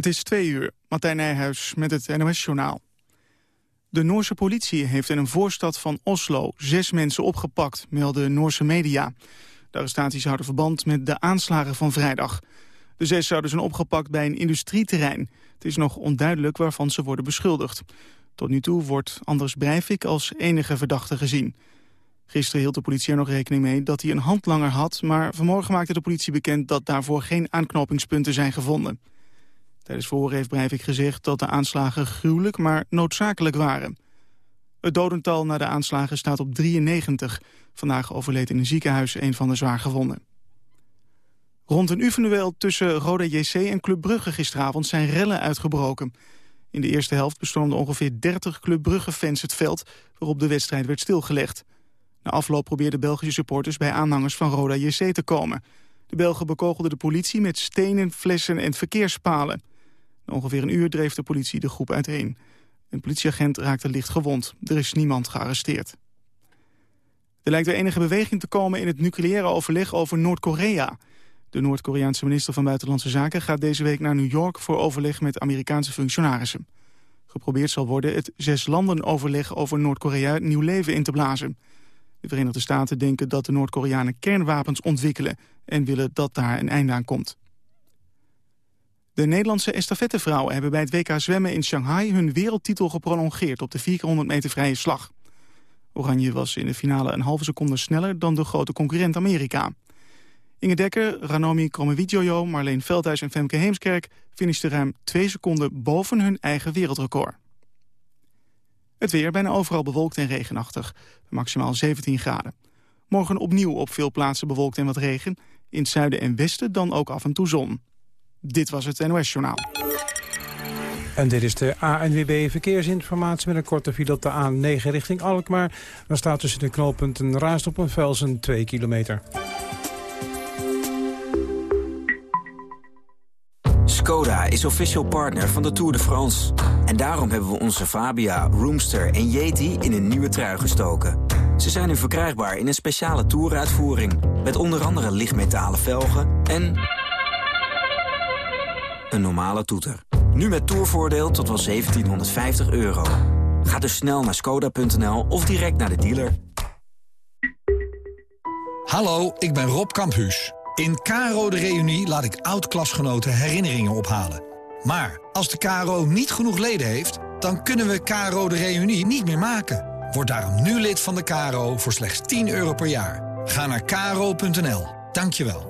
Het is twee uur. Martijn Nijhuis met het NOS-journaal. De Noorse politie heeft in een voorstad van Oslo zes mensen opgepakt, melden Noorse media. De arrestaties houden verband met de aanslagen van vrijdag. De zes zouden zijn opgepakt bij een industrieterrein. Het is nog onduidelijk waarvan ze worden beschuldigd. Tot nu toe wordt Anders Breivik als enige verdachte gezien. Gisteren hield de politie er nog rekening mee dat hij een handlanger had... maar vanmorgen maakte de politie bekend dat daarvoor geen aanknopingspunten zijn gevonden. Tijdens verhoor heeft Breivik gezegd dat de aanslagen gruwelijk, maar noodzakelijk waren. Het dodental na de aanslagen staat op 93. Vandaag overleed in een ziekenhuis een van de zwaargewonden. Rond een uvenduel tussen Roda JC en Club Brugge gisteravond zijn rellen uitgebroken. In de eerste helft bestormden ongeveer 30 Club Brugge-fans het veld... waarop de wedstrijd werd stilgelegd. Na afloop probeerden Belgische supporters bij aanhangers van Roda JC te komen. De Belgen bekogelden de politie met stenen, flessen en verkeerspalen. Ongeveer een uur dreef de politie de groep uiteen. Een politieagent raakte licht gewond. Er is niemand gearresteerd. Er lijkt weer enige beweging te komen in het nucleaire overleg over Noord-Korea. De Noord-Koreaanse minister van Buitenlandse Zaken gaat deze week naar New York voor overleg met Amerikaanse functionarissen. Geprobeerd zal worden het zes landen overleg over Noord-Korea nieuw leven in te blazen. De Verenigde Staten denken dat de Noord-Koreanen kernwapens ontwikkelen en willen dat daar een einde aan komt. De Nederlandse estafettevrouwen hebben bij het WK zwemmen in Shanghai hun wereldtitel geprolongeerd op de 400 meter vrije slag. Oranje was in de finale een halve seconde sneller dan de grote concurrent Amerika. Inge Dekker, Ranomi Kromowidjojo, Marleen Veldhuis en Femke Heemskerk... finishten ruim twee seconden boven hun eigen wereldrecord. Het weer bijna overal bewolkt en regenachtig, maximaal 17 graden. Morgen opnieuw op veel plaatsen bewolkt en wat regen. In het zuiden en westen dan ook af en toe zon. Dit was het NOS Journaal. En dit is de ANWB Verkeersinformatie met een korte file op de A9 richting Alkmaar. Dan staat tussen de knooppunten Raast op een Velsen 2 kilometer. Skoda is official partner van de Tour de France. En daarom hebben we onze Fabia, Roomster en Yeti in een nieuwe trui gestoken. Ze zijn nu verkrijgbaar in een speciale Touruitvoering... met onder andere lichtmetalen velgen en... een normale toeter. Nu met tourvoordeel tot wel 1750 euro. Ga dus snel naar skoda.nl of direct naar de dealer. Hallo, ik ben Rob Kamphuus. In Caro de Reunie laat ik oud-klasgenoten herinneringen ophalen. Maar als de KRO niet genoeg leden heeft, dan kunnen we Caro de Reunie niet meer maken. Word daarom nu lid van de KRO voor slechts 10 euro per jaar. Ga naar kro.nl. Dankjewel.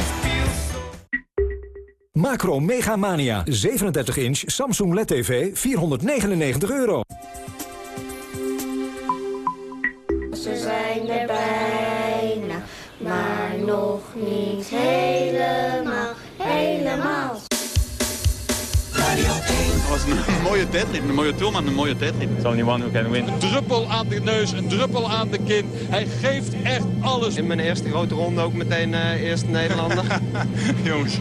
Macro Mega Mania. 37 inch Samsung LED TV. 499 euro. Ze zijn er bijna, maar nog niet helemaal, een mooie tijdrit, een mooie een mooie tijdrit. It's only one who can win. Een druppel aan de neus, een druppel aan de kin. Hij geeft echt alles. In mijn eerste grote ronde ook meteen uh, eerste Nederlander. Jongens,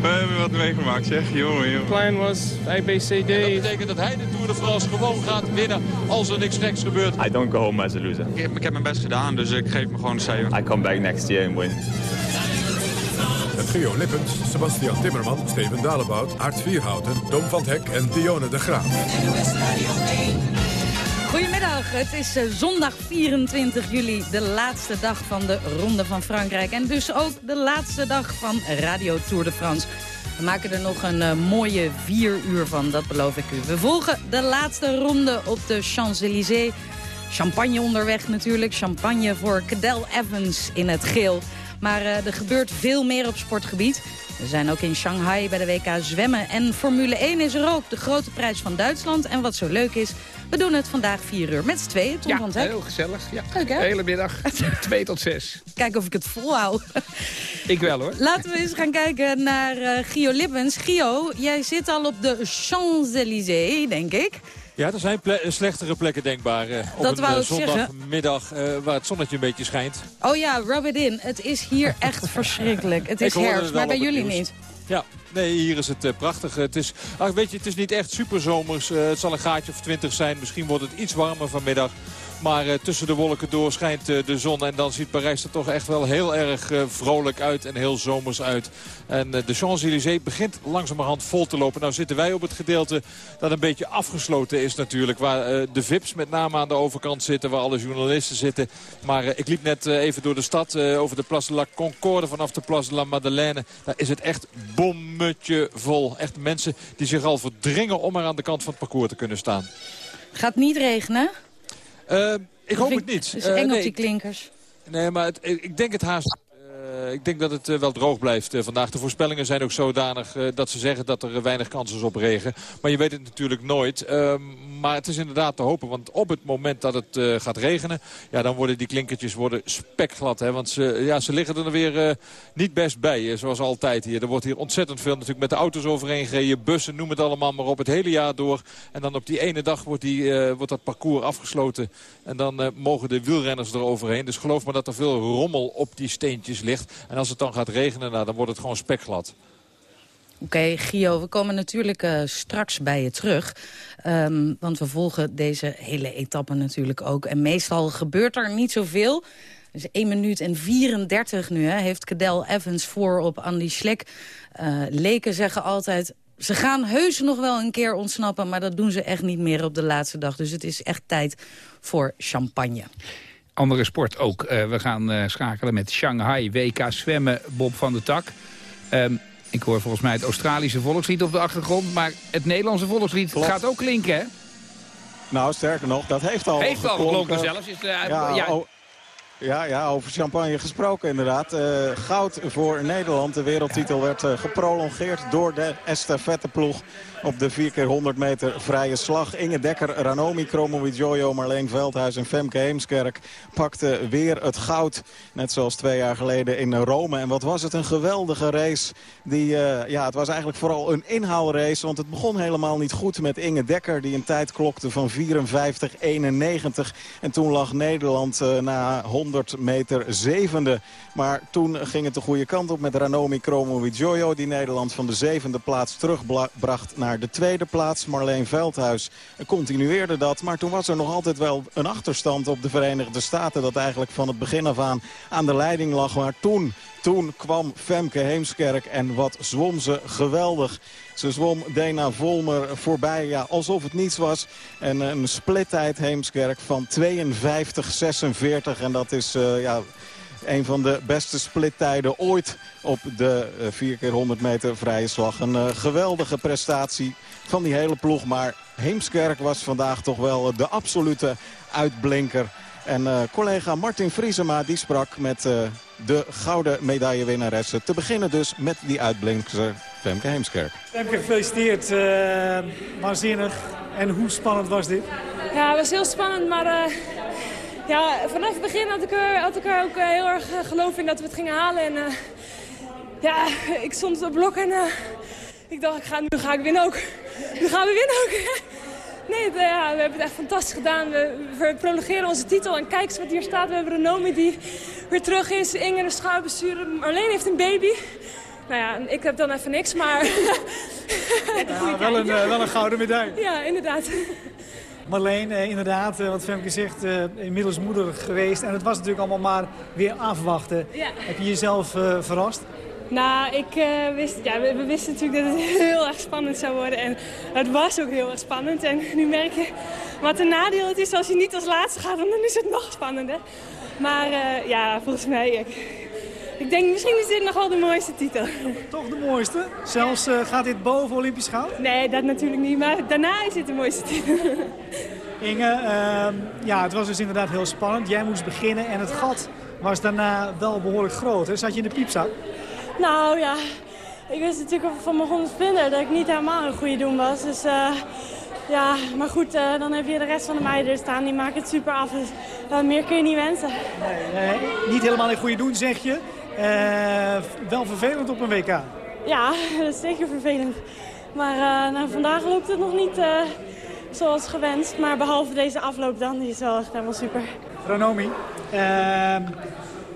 we hebben wat meegemaakt zeg. Jongen, jongen. plan was ABCD. En dat betekent dat hij de Tour de France gewoon gaat winnen als er niks geks gebeurt. I don't go home as a loser. Ik heb, ik heb mijn best gedaan, dus ik geef me gewoon een 7. I come back next year and win. Geo Lippens, Sebastian Timmerman, Steven Dalebout, Art Vierhouten, Tom van Hek en Dionne de Graaf. Goedemiddag, het is eh, zondag 24 juli, de laatste dag van de Ronde van Frankrijk. En dus ook de laatste dag van Radio Tour de France. We maken er nog een eh, mooie vier uur van, dat beloof ik u. We volgen de laatste ronde op de Champs-Élysées. Champagne onderweg natuurlijk, champagne voor Cadel Evans in het geel. Maar eh, er gebeurt veel meer op sportgebied. We zijn ook in Shanghai bij de WK zwemmen. En Formule 1 is er ook, de grote prijs van Duitsland. En wat zo leuk is, we doen het vandaag 4 uur met z'n tweeën. Tom Ja, van heel gezellig. Ja. Leuk, hè? De hele middag, 2 tot 6. Kijken of ik het volhoud. Ik wel hoor. Laten we eens gaan kijken naar uh, Gio Lippens. Gio, jij zit al op de Champs-Élysées, denk ik. Ja, er zijn slechtere plekken denkbaar. Uh, op dat een uh, zondagmiddag uh, waar het zonnetje een beetje schijnt. Oh ja, rub it in. Het is hier echt verschrikkelijk. Het is herfst, maar bij jullie niet. Ja, nee, hier is het uh, prachtig. Het is, ach, weet je, het is niet echt superzomers. Uh, het zal een gaatje of 20 zijn. Misschien wordt het iets warmer vanmiddag. Maar uh, tussen de wolken door schijnt uh, de zon. En dan ziet Parijs er toch echt wel heel erg uh, vrolijk uit en heel zomers uit. En de Champs-Élysées begint langzamerhand vol te lopen. Nou zitten wij op het gedeelte dat een beetje afgesloten is natuurlijk. Waar de VIP's met name aan de overkant zitten. Waar alle journalisten zitten. Maar ik liep net even door de stad over de Place de la Concorde. Vanaf de Place de la Madeleine. Daar is het echt bommetje vol. Echt mensen die zich al verdringen om er aan de kant van het parcours te kunnen staan. Gaat niet regenen? Uh, ik hoop het niet. Het is eng nee, op die klinkers. Nee, maar het, ik denk het haast... Uh, ik denk dat het uh, wel droog blijft uh, vandaag. De voorspellingen zijn ook zodanig dat ze zeggen dat er weinig kans is op regen. Maar je weet het natuurlijk nooit. Ehm, maar het is inderdaad te hopen. Want op het moment dat het gaat regenen... Ja, dan worden die klinkertjes worden spekglad. Hè? Want ze, ja, ze liggen er weer niet best bij. zoals altijd hier. Er wordt hier ontzettend veel natuurlijk met de auto's overheen gereden. Bussen, noem het allemaal maar op. Het hele jaar door. En dan op die ene dag wordt, die, wordt dat parcours afgesloten. En dan mogen de wielrenners er overheen. Dus geloof me dat er veel rommel op die steentjes ligt. En als het dan gaat regenen, nou, dan wordt het gewoon spekglad. Oké, Gio, we komen natuurlijk uh, straks bij je terug. Um, want we volgen deze hele etappe natuurlijk ook. En meestal gebeurt er niet zoveel. Dus 1 minuut en 34 nu hè, heeft Cadel Evans voor op Andy Schlek. Uh, leken zeggen altijd... Ze gaan heus nog wel een keer ontsnappen, maar dat doen ze echt niet meer op de laatste dag. Dus het is echt tijd voor champagne andere sport ook. Uh, we gaan uh, schakelen met Shanghai, WK zwemmen, Bob van der Tak. Um, ik hoor volgens mij het Australische volkslied op de achtergrond. Maar het Nederlandse volkslied Klopt. gaat ook klinken, hè? Nou, sterker nog, dat heeft al Heeft al geklonken zelfs. Is, uh, ja, ja. Ja, ja, over champagne gesproken inderdaad. Uh, goud voor Nederland. De wereldtitel werd uh, geprolongeerd door de estafetteploeg op de 4 keer 100 meter vrije slag. Inge Dekker, Ranomi, Kromowidjojo, Marleen Veldhuis en Femke Heemskerk pakten weer het goud. Net zoals twee jaar geleden in Rome. En wat was het een geweldige race. Die, uh, ja, het was eigenlijk vooral een inhaalrace. Want het begon helemaal niet goed met Inge Dekker. Die een tijd klokte van 54-91. En toen lag Nederland na 100 meter zevende. Maar toen ging het de goede kant op met Ranomi Kromowidjojo. Die Nederland van de zevende plaats terugbracht naar de tweede plaats. Marleen Veldhuis continueerde dat. Maar toen was er nog altijd wel een achterstand op de Verenigde Staten. Dat eigenlijk van het begin af aan aan de leiding lag. Maar toen, toen kwam Femke Heemskerk en wat zwom ze geweldig. Ze zwom Dena Volmer voorbij, ja, alsof het niets was. En een splittijd Heemskerk van 52-46. En dat is, uh, ja een van de beste splittijden ooit op de 4 keer 100 meter vrije slag. Een uh, geweldige prestatie van die hele ploeg. Maar Heemskerk was vandaag toch wel de absolute uitblinker. En uh, collega Martin Vriesema die sprak met uh, de gouden medaillewinnaressen. Te beginnen dus met die uitblinker Femke Heemskerk. Femke, gefeliciteerd. Uh, waanzinnig. En hoe spannend was dit? Ja, het was heel spannend, maar ja, vanaf het begin had ik er, had ik er ook heel erg geloof in dat we het gingen halen. En ja, ik stond op blok en ik dacht, ik ga, nu ga ik winnen ook. Nu gaan we winnen ook. Nee, ja, we hebben het echt fantastisch gedaan. We, we, prolongeren onze titel. En kijk eens wat hier staat. We hebben Renomi die weer terug is. Inge de schouwbestuurder. Marleen heeft een baby. Nou ja, ik heb dan even niks, maar... ja, wel, een, uh, wel een gouden medaille. Ja, inderdaad. Marleen, eh, inderdaad, wat Femke zegt, inmiddels moeder geweest. En het was natuurlijk allemaal maar weer afwachten. Ja. Heb je jezelf verrast? Nou, ik uh, wist, ja, we, we, wisten natuurlijk dat het heel erg spannend zou worden. En het was ook heel erg spannend. En nu merk je wat een nadeel het is als je niet als laatste gaat. Want dan is het nog spannender. Maar uh, ja, volgens mij... Ik, ik denk misschien is dit nog wel de mooiste titel. Toch de mooiste? Zelfs uh, gaat dit boven Olympisch goud? Nee, dat natuurlijk niet. Maar daarna is dit de mooiste titel. Inge, uh, ja, het was dus inderdaad heel spannend. Jij moest beginnen en het gat was daarna wel behoorlijk groot. Hè? Zat je in de piepzak? Nou ja, ik wist natuurlijk van mijn honderd dat ik niet helemaal een goede doen was. Dus uh, ja, maar goed, uh, dan heb je de rest van de meiden er staan. Die maken het super af. Dus uh, meer kun je niet wensen. Nee, nee, niet helemaal een goede doen, zeg je. wel vervelend op een WK. Ja, dat is zeker vervelend. Maar nou, vandaag loopt het nog niet zoals gewenst. Maar behalve deze afloop dan, die is wel echt helemaal super. Ranomi, uh,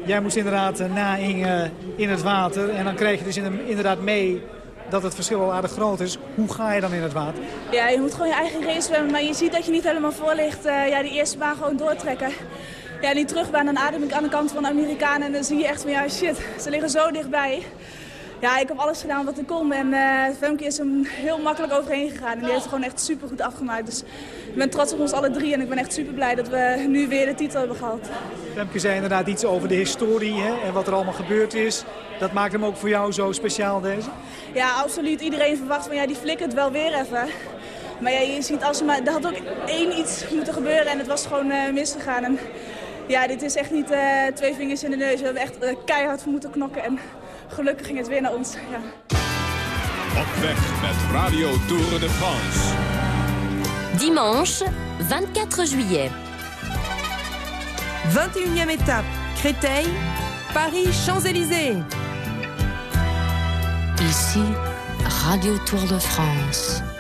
jij moest inderdaad na Inge in het water. En dan krijg je dus inderdaad mee dat het verschil al aardig groot is. Hoe ga je dan in het water? Ja, je moet gewoon je eigen race zwemmen. Maar je ziet dat je niet helemaal voor ligt. ja, die eerste baan gewoon doortrekken. Ja, die terugbaan, dan adem ik aan de kant van de Amerikanen. En dan zie je echt van, ja shit, ze liggen zo dichtbij. Ja, ik heb alles gedaan wat ik kon. En uh, Femke is hem heel makkelijk overheen gegaan. En die heeft het gewoon echt super goed afgemaakt. Dus ik ben trots op ons alle drie. En ik ben echt super blij dat we nu weer de titel hebben gehad. Femke zei inderdaad iets over de historie hè, en wat er allemaal gebeurd is. Dat maakt hem ook voor jou zo speciaal deze? Ja, absoluut. Iedereen verwacht van ja, die flikkert wel weer even. Maar ja, je ziet als er maar... Er had ook één iets moeten gebeuren en het was gewoon uh, misgegaan. En ja, dit is echt niet uh, twee vingers in de neus. We hebben echt uh, keihard voor moeten knokken. En gelukkig ging het weer naar ons. Ja. Op weg met Radio Tour de France. Dimanche 24 juillet. 21e étape, Créteil, Paris, Champs-Élysées. Ici, Radio Tour de France.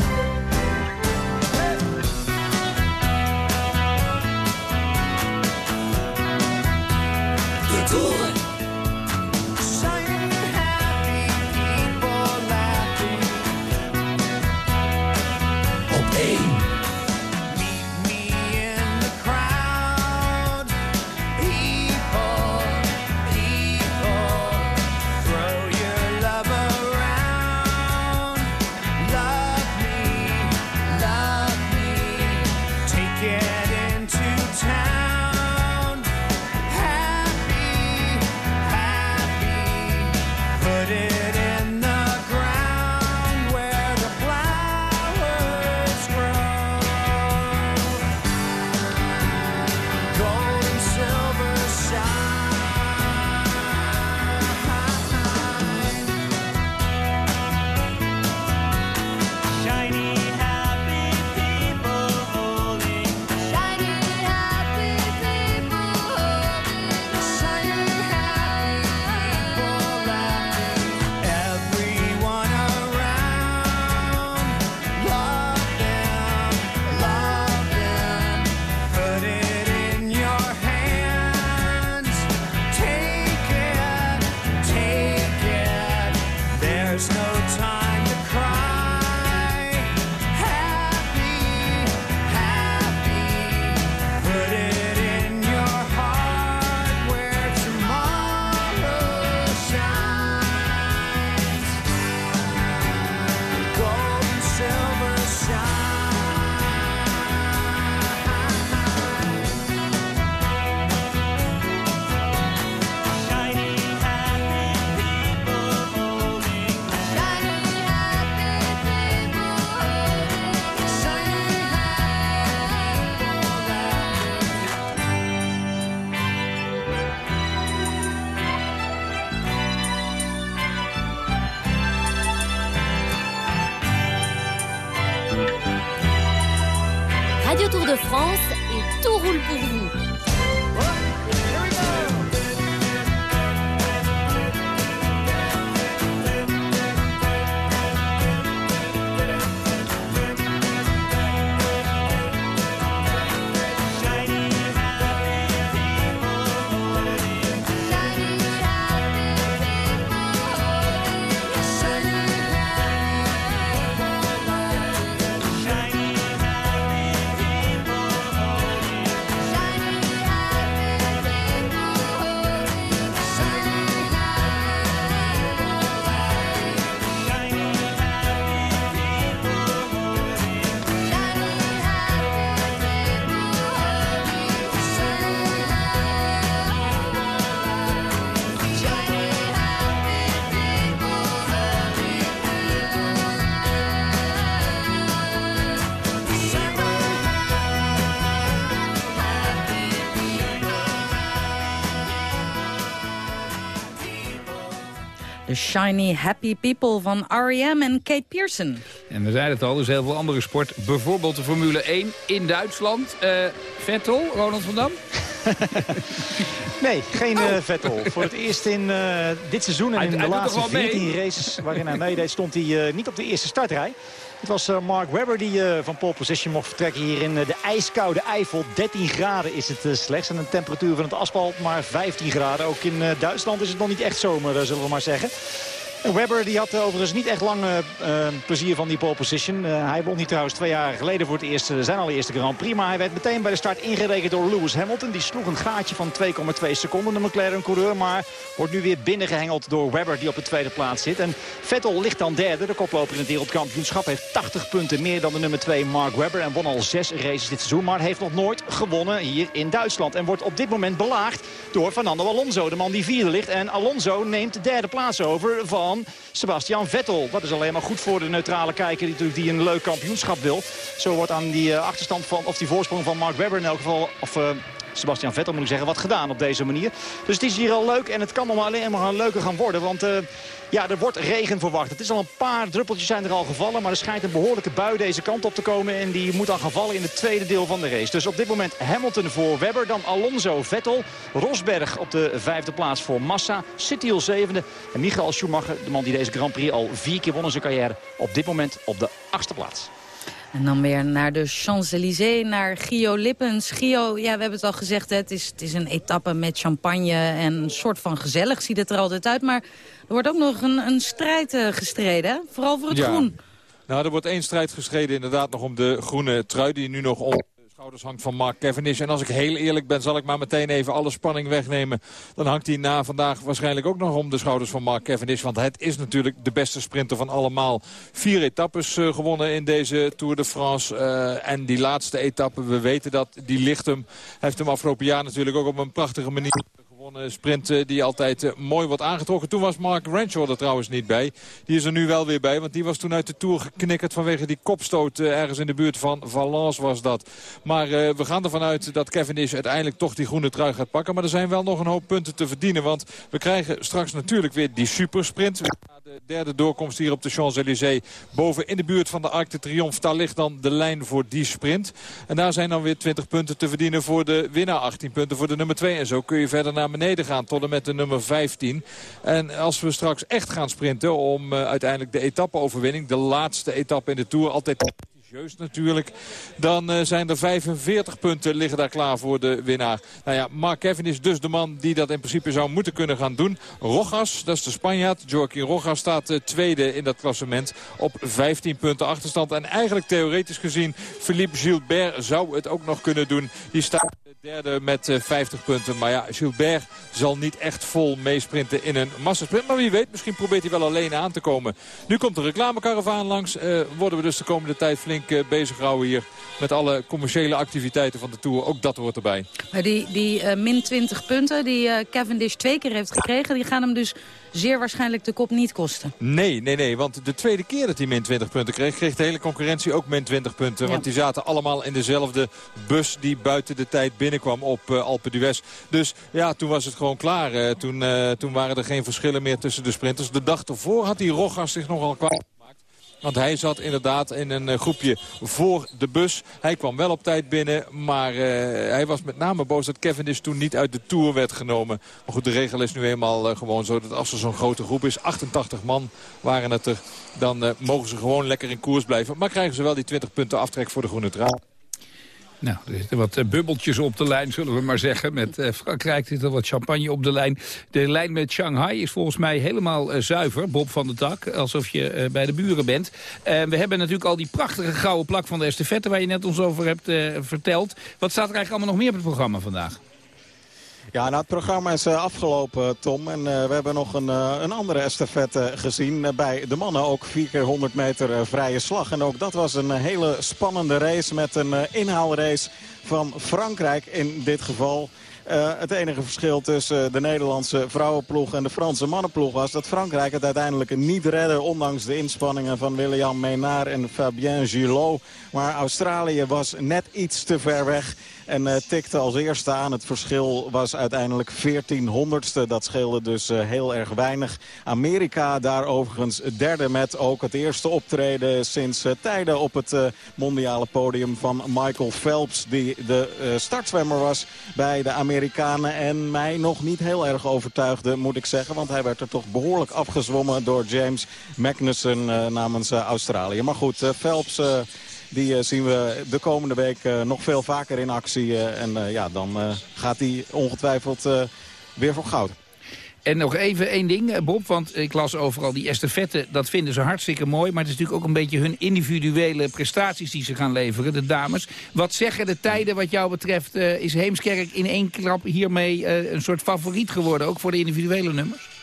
Shiny Happy People van R.E.M. en Kate Pearson. En we zeiden het al, dus heel veel andere sport. Bijvoorbeeld de Formule 1 in Duitsland. Uh, Vettel, Ronald van Dam? nee, geen uh, Vettel. Voor het eerst in uh, dit seizoen en in de laatste 14 races waarin hij meedeed... stond hij uh, niet op de eerste startrij. Het was Mark Webber die van pole position mocht vertrekken hier in de ijskoude Eifel. 13 graden is het slechts en een temperatuur van het asfalt maar 15 graden. Ook in Duitsland is het nog niet echt zomer, zullen we maar zeggen. Webber die had overigens niet echt lang uh, plezier van die pole position. Uh, hij won niet trouwens twee jaar geleden voor het eerste, zijn allereerste Grand Prix. Maar hij werd meteen bij de start ingerekend door Lewis Hamilton. Die sloeg een gaatje van 2,2 seconden, de McLaren-coureur. Maar wordt nu weer binnengehengeld door Webber die op de tweede plaats zit. En Vettel ligt dan derde. De koploper in het wereldkampioenschap heeft 80 punten meer dan de nummer 2 Mark Webber. En won al zes races dit seizoen. Maar heeft nog nooit gewonnen hier in Duitsland. En wordt op dit moment belaagd door Fernando Alonso. De man die vierde ligt. En Alonso neemt de derde plaats over van Sebastian Vettel. Dat is alleen maar goed voor de neutrale kijker die, die een leuk kampioenschap wil. Zo wordt aan die achterstand van, of die voorsprong van Mark Webber in elk geval... Of, uh, Sebastian Vettel moet ik zeggen, wat gedaan op deze manier. Dus het is hier al leuk en het kan nog alleen maar leuker gaan worden. Want uh, ja, er wordt regen verwacht. Het is al een paar druppeltjes zijn er al gevallen. Maar er schijnt een behoorlijke bui deze kant op te komen. En die moet dan gaan vallen in het tweede deel van de race. Dus op dit moment Hamilton voor Webber. Dan Alonso, Vettel. Rosberg op de vijfde plaats voor Massa. City zevende. En Michael Schumacher, de man die deze Grand Prix al vier keer won in zijn carrière. Op dit moment op de achtste plaats. En dan weer naar de Champs-Élysées, naar Gio Lippens. Gio, ja, we hebben het al gezegd, het, is, het is een etappe met champagne en een soort van gezellig ziet het er altijd uit. Maar er wordt ook nog een, een strijd uh, gestreden, vooral voor het ja. groen. Nou, er wordt één strijd gestreden inderdaad nog om de groene trui die nu nog om schouders hangt van Mark Cavendish. En als ik heel eerlijk ben, zal ik maar meteen even alle spanning wegnemen. Dan hangt hij na vandaag waarschijnlijk ook nog om de schouders van Mark Cavendish. Want het is natuurlijk de beste sprinter van allemaal. Vier etappes uh, gewonnen in deze Tour de France. Uh, en die laatste etappe, we weten dat, die ligt hem. Heeft hem afgelopen jaar natuurlijk ook op een prachtige manier gewonnen sprint die altijd uh, mooi wordt aangetrokken. Toen was Mark Renshaw er trouwens niet bij. Die is er nu wel weer bij, want die was toen uit de Tour geknikkerd vanwege die kopstoot. Ergens in de buurt van Valence was dat. Maar we gaan ervan uit dat Cavendish uiteindelijk toch die groene trui gaat pakken. Maar er zijn wel nog een hoop punten te verdienen. Want we krijgen straks natuurlijk weer die supersprint. De derde doorkomst hier op de Champs-Élysées. Boven in de buurt van de Arc de Triomphe. Daar ligt dan de lijn voor die sprint. En daar zijn dan weer 20 punten te verdienen voor de winnaar. 18 punten voor de nummer 2. En zo kun je verder naar beneden gaan tot en met de nummer 15. En als we straks echt gaan sprinten om uh, uiteindelijk de etappeoverwinning. De laatste etappe in de Tour. Altijd Jeus natuurlijk. Dan uh, zijn er 45 punten liggen daar klaar voor de winnaar. Nou ja, Mark Kevin is dus de man die dat in principe zou moeten kunnen gaan doen. Rogas, dat is de Spanjaard. Joaquin Rogas staat uh, tweede in dat klassement op 15 punten achterstand. En eigenlijk theoretisch gezien, Philippe Gilbert zou het ook nog kunnen doen. Die staat derde met uh, 50 punten. Maar ja, Gilbert zal niet echt vol meesprinten in een massasprint. Maar wie weet, misschien probeert hij wel alleen aan te komen. Nu komt de reclamekaravaan langs. Uh, worden we dus de komende tijd flink uh, bezig houden hier. Met alle commerciële activiteiten van de Tour. Ook dat hoort erbij. Maar die, die uh, min 20 punten die uh, Cavendish twee keer heeft gekregen... die gaan hem dus zeer waarschijnlijk de kop niet kosten. Nee, nee, nee. Want de tweede keer dat hij min 20 punten kreeg... kreeg de hele concurrentie ook min 20 punten. Ja. Want die zaten allemaal in dezelfde bus die buiten de tijd binnenkwam op uh, Alpe d'Huez. Dus ja, toen was het gewoon klaar. Uh, toen, uh, toen waren er geen verschillen meer tussen de sprinters. De dag ervoor had die Rogas zich nogal kwaad want hij zat inderdaad in een groepje voor de bus. Hij kwam wel op tijd binnen, maar uh, hij was met name boos dat Cavendish toen niet uit de Tour werd genomen. Maar goed, de regel is nu eenmaal uh, gewoon zo dat als er zo'n grote groep is, 88 man waren het er, dan mogen ze gewoon lekker in koers blijven. Maar krijgen ze wel die 20 punten aftrek voor de groene trui. Nou, er zitten wat uh, bubbeltjes op de lijn, zullen we maar zeggen. Met uh, Frankrijk zit er wat champagne op de lijn. De lijn met Shanghai is volgens mij helemaal uh, zuiver, Bob van der Tak. Alsof je bij de buren bent. we hebben natuurlijk al die prachtige gouden plak van de estafette... waar je net ons over hebt verteld. Wat staat er eigenlijk allemaal nog meer op het programma vandaag? Ja, nou, het programma is uh, afgelopen, Tom. En uh, we hebben nog een, uh, een andere estafette gezien. bij de mannen ook 4 keer 100 meter vrije slag. En ook dat was een hele spannende race met een inhaalrace van Frankrijk in dit geval. Het enige verschil tussen de Nederlandse vrouwenploeg en de Franse mannenploeg was dat Frankrijk het uiteindelijk niet redde. Ondanks de inspanningen van William Menard en Fabien Gillot. Maar Australië was net iets te ver weg. En uh, tikte als eerste aan. Het verschil was uiteindelijk 1400ste. Dat scheelde dus uh, heel erg weinig. Amerika daar overigens derde met ook het eerste optreden sinds uh, tijden op het mondiale podium van Michael Phelps. Die de startzwemmer was bij de Amerikanen. En mij nog niet heel erg overtuigde moet ik zeggen. Want hij werd er toch behoorlijk afgezwommen door James Magnussen namens Australië. Maar goed, Phelps... Die uh, zien we de komende week uh, nog veel vaker in actie. Uh, en ja, dan gaat hij ongetwijfeld weer voor goud. En nog even één ding, Bob, want ik las overal die estafette, dat vinden ze hartstikke mooi. Maar het is natuurlijk ook een beetje hun individuele prestaties die ze gaan leveren, de dames. Wat zeggen de tijden wat jou betreft? is Heemskerk in één klap hiermee een soort favoriet geworden, ook voor de individuele nummers?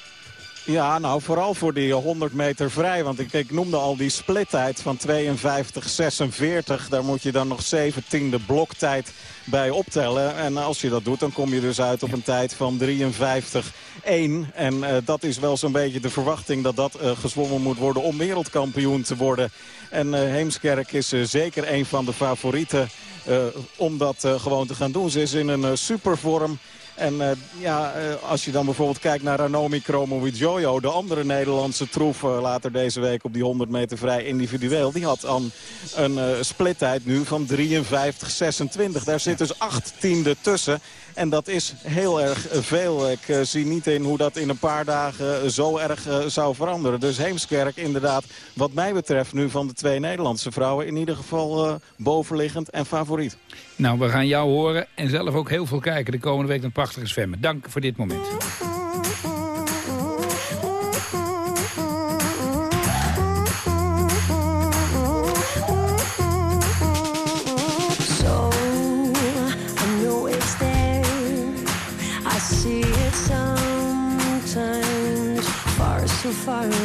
Ja, nou vooral voor die 100 meter vrij. Want ik, ik noemde al die splittijd van 52-46. Daar moet je dan nog 17e bloktijd bij optellen. En als je dat doet, dan kom je dus uit op een tijd van 53-1. En uh, dat is wel zo'n beetje de verwachting dat dat uh, gezwommen moet worden om wereldkampioen te worden. En uh, Heemskerk is zeker een van de favorieten om dat gewoon te gaan doen. Ze is in een supervorm. En uh, ja, uh, als je dan bijvoorbeeld kijkt naar Ranomi Kromowidjojo... de andere Nederlandse troef uh, later deze week op die 100 meter vrij individueel... die had dan een splittijd nu van 53-26. Daar zit dus acht tiende tussen. En dat is heel erg veel. Ik uh, zie niet in hoe dat in een paar dagen zo erg uh, zou veranderen. Dus Heemskerk inderdaad, wat mij betreft nu van de twee Nederlandse vrouwen... in ieder geval bovenliggend en favoriet. Nou, we gaan jou horen en zelf ook heel veel kijken de komende week naar prachtige zwemmen. Dank voor dit moment. fire.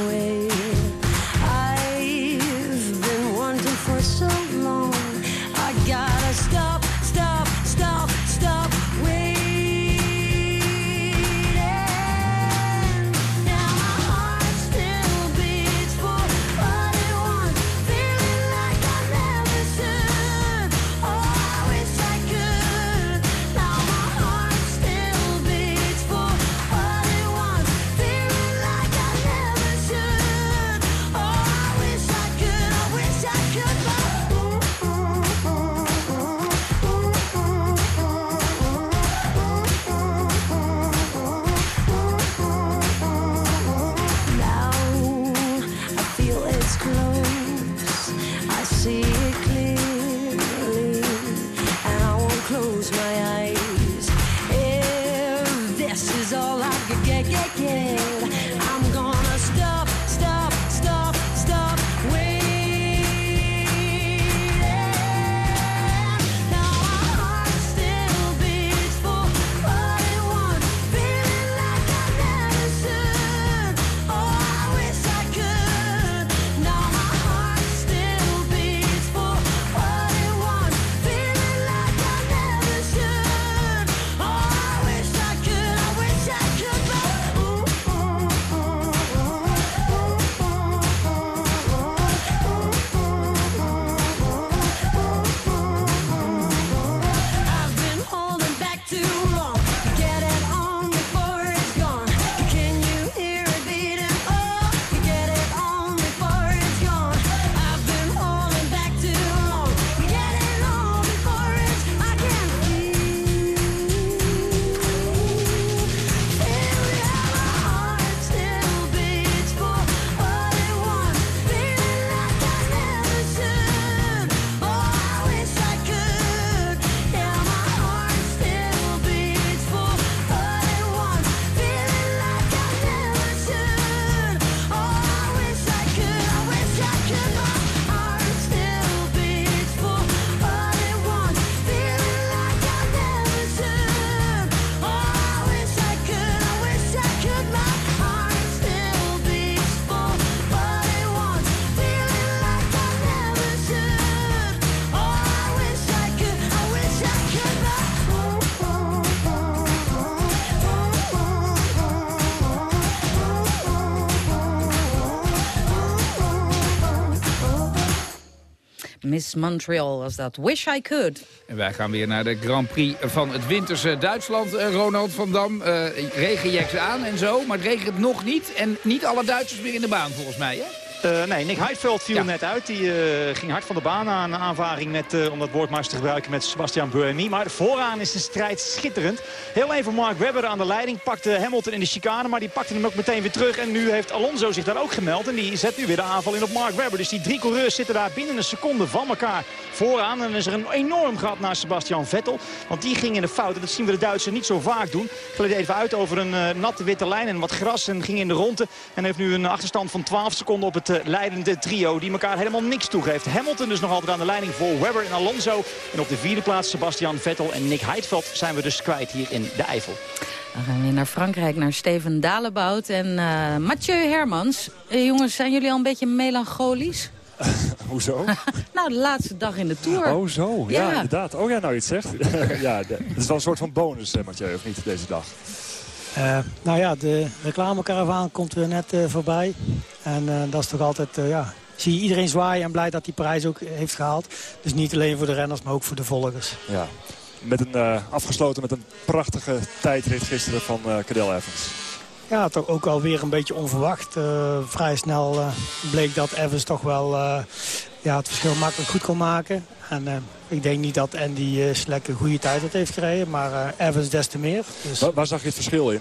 Miss Montreal was dat. Wish I Could. En wij gaan weer naar de Grand Prix van het winterse Duitsland. Eh, Ronald van Dam, uh, regenjacks aan en zo. Maar het regent nog niet. En niet alle Duitsers meer in de baan volgens mij, hè? Uh, nee, Nick Heidveld viel net uit. Die uh, ging hard van de baan aan een aanvaring met, uh, om dat woord maar eens te gebruiken met Sebastian Buemi. Maar vooraan is de strijd schitterend. Heel even Mark Webber aan de leiding. Pakte Hamilton in de chicane, maar die pakte hem ook meteen weer terug. En nu heeft Alonso zich daar ook gemeld. En die zet nu weer de aanval in op Mark Webber. Dus die drie coureurs zitten daar binnen een seconde van elkaar vooraan. En dan is er een enorm gat naar Sebastian Vettel. Want die ging in de fout. En dat zien we de Duitsers niet zo vaak doen. Gleed even uit over een natte witte lijn en wat gras. En ging in de ronde. En heeft nu een achterstand van 12 seconden op het leidende trio die elkaar helemaal niks toegeeft. Hamilton dus nog altijd aan de leiding voor Webber en Alonso. En op de vierde plaats Sebastian Vettel en Nick Heidveld zijn we dus kwijt hier in de Eifel. Dan gaan we weer naar Frankrijk, naar Steven Dalebout en uh, Mathieu Hermans. Uh, jongens, zijn jullie al een beetje melancholisch? Hoezo? nou, de laatste dag in de Tour. Oh, zo. Ja, Ja. inderdaad. Oh ja, nou je het zegt. ja, het is wel een soort van bonus, eh, Mathieu, of niet, deze dag? Eh, nou ja, de reclamekaravaan komt weer net eh, voorbij. En eh, dat is toch altijd, ja, zie je iedereen zwaaien en blij dat die prijs ook heeft gehaald. Dus niet alleen voor de renners, maar ook voor de volgers. Ja. Met een, afgesloten met een prachtige tijdrit gisteren van eh Cadel Evans. Ja, toch ook alweer een beetje onverwacht. Vrij snel bleek dat Evans toch wel ja, het verschil makkelijk goed kon maken. En ik denk niet dat Andy eh Slek een goede tijd had heeft gereden, maar eh, Evans des te meer. Dus... Waar, waar zag je het verschil in?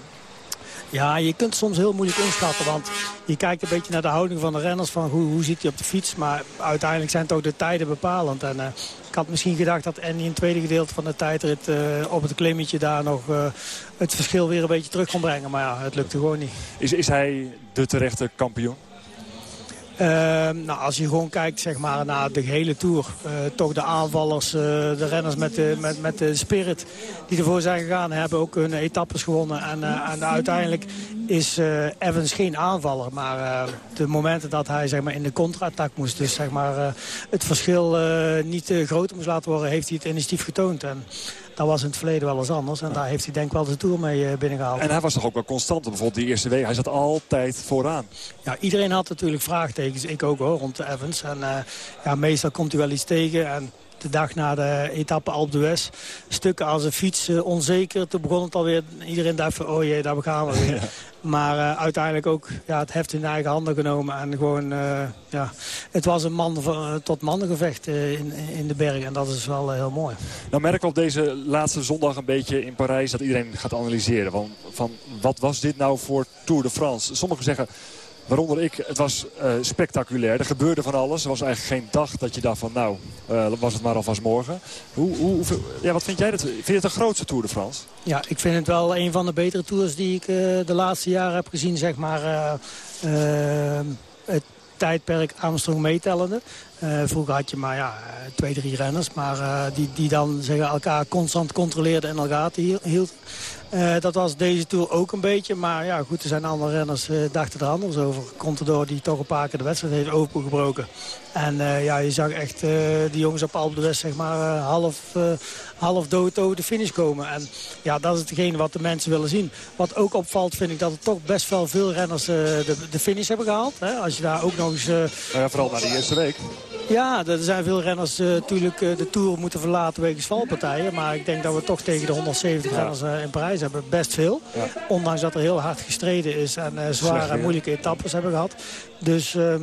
Ja, je kunt soms heel moeilijk inschatten. Want je kijkt een beetje naar de houding van de renners. Van hoe, hoe zit hij op de fiets. Maar uiteindelijk zijn het ook de tijden bepalend. En eh, ik had misschien gedacht dat Andy in het tweede gedeelte van de tijdrit... op het klimmetje daar nog het verschil weer een beetje terug kon brengen. Maar ja, het lukte gewoon niet. Is, is hij de terechte kampioen? Ehm, nou, als je gewoon kijkt zeg maar, naar de hele Tour. eh, toch de aanvallers, eh, de renners met de, met, met de spirit die ervoor zijn gegaan... hebben ook hun etappes gewonnen. En, eh, en uiteindelijk is Evans geen aanvaller. Maar de momenten dat hij zeg maar, in de contra-attack moest... dus zeg maar, het verschil niet groter moest laten worden... heeft hij het initiatief getoond. En dat was in het verleden wel eens anders. En daar heeft hij denk ik wel de Tour mee eh, binnengehaald. En hij was toch ook wel constant. Bijvoorbeeld die eerste week. Hij zat altijd vooraan. Ja, iedereen had natuurlijk vraagtekens. Ik ook hoor, rond de Evans. En eh, ja, meestal komt hij wel iets tegen. En de dag na de etappe Alpe d'Huez. Stukken als een fiets eh, onzeker. Toen begon het alweer. Iedereen dacht van, oh jee, daar gaan we weer. Maar eh, uiteindelijk ook ja, het heft in eigen handen genomen. En gewoon, eh, ja, het was een man tot mannengevecht eh, in, in de bergen. En dat is wel heel mooi. Nou merk op deze laatste zondag een beetje in Parijs dat iedereen gaat analyseren. Van, van wat was dit nou voor Tour de France? Sommigen zeggen, waaronder ik, het was eh, spectaculair. Er gebeurde van alles. Er was eigenlijk geen dag dat je dacht van nou, eh, was het maar alvast morgen. Hoe, hoe, ja, wat vind jij dat? Vind je het de grootste Tour de France? Ja, ik vind het wel een van de betere tours die ik eh, de laatste jaren heb gezien. Zeg maar het tijdperk Armstrong meetellende. Eh, vroeger had je maar ja, eh, twee, drie renners. Maar eh, die, die dan zeggen, elkaar constant controleerden en elkaar hield. Eh, dat was deze Tour ook een beetje. Maar ja, goed, er zijn andere renners dachten er anders over. Contador die toch een paar keer de wedstrijd heeft opengebroken. En ja, je zag echt die jongens op Alpe d'Huez zeg maar half, half dood over de finish komen. En ja, dat is hetgene wat de mensen willen zien. Wat ook opvalt vind ik dat er toch best wel veel renners de, de finish hebben gehaald. Hè? Als je daar ook nog eens... Nou ja, vooral na die eerste week. Ja, er zijn veel renners eh, natuurlijk eh, de Tour moeten verlaten wegens valpartijen. Maar ik denk dat we toch tegen de 170 Ja. renners eh, in Parijs hebben. Best veel. Ondanks dat er heel hard gestreden is en zware en moeilijke etappes hebben gehad. Dus ehm,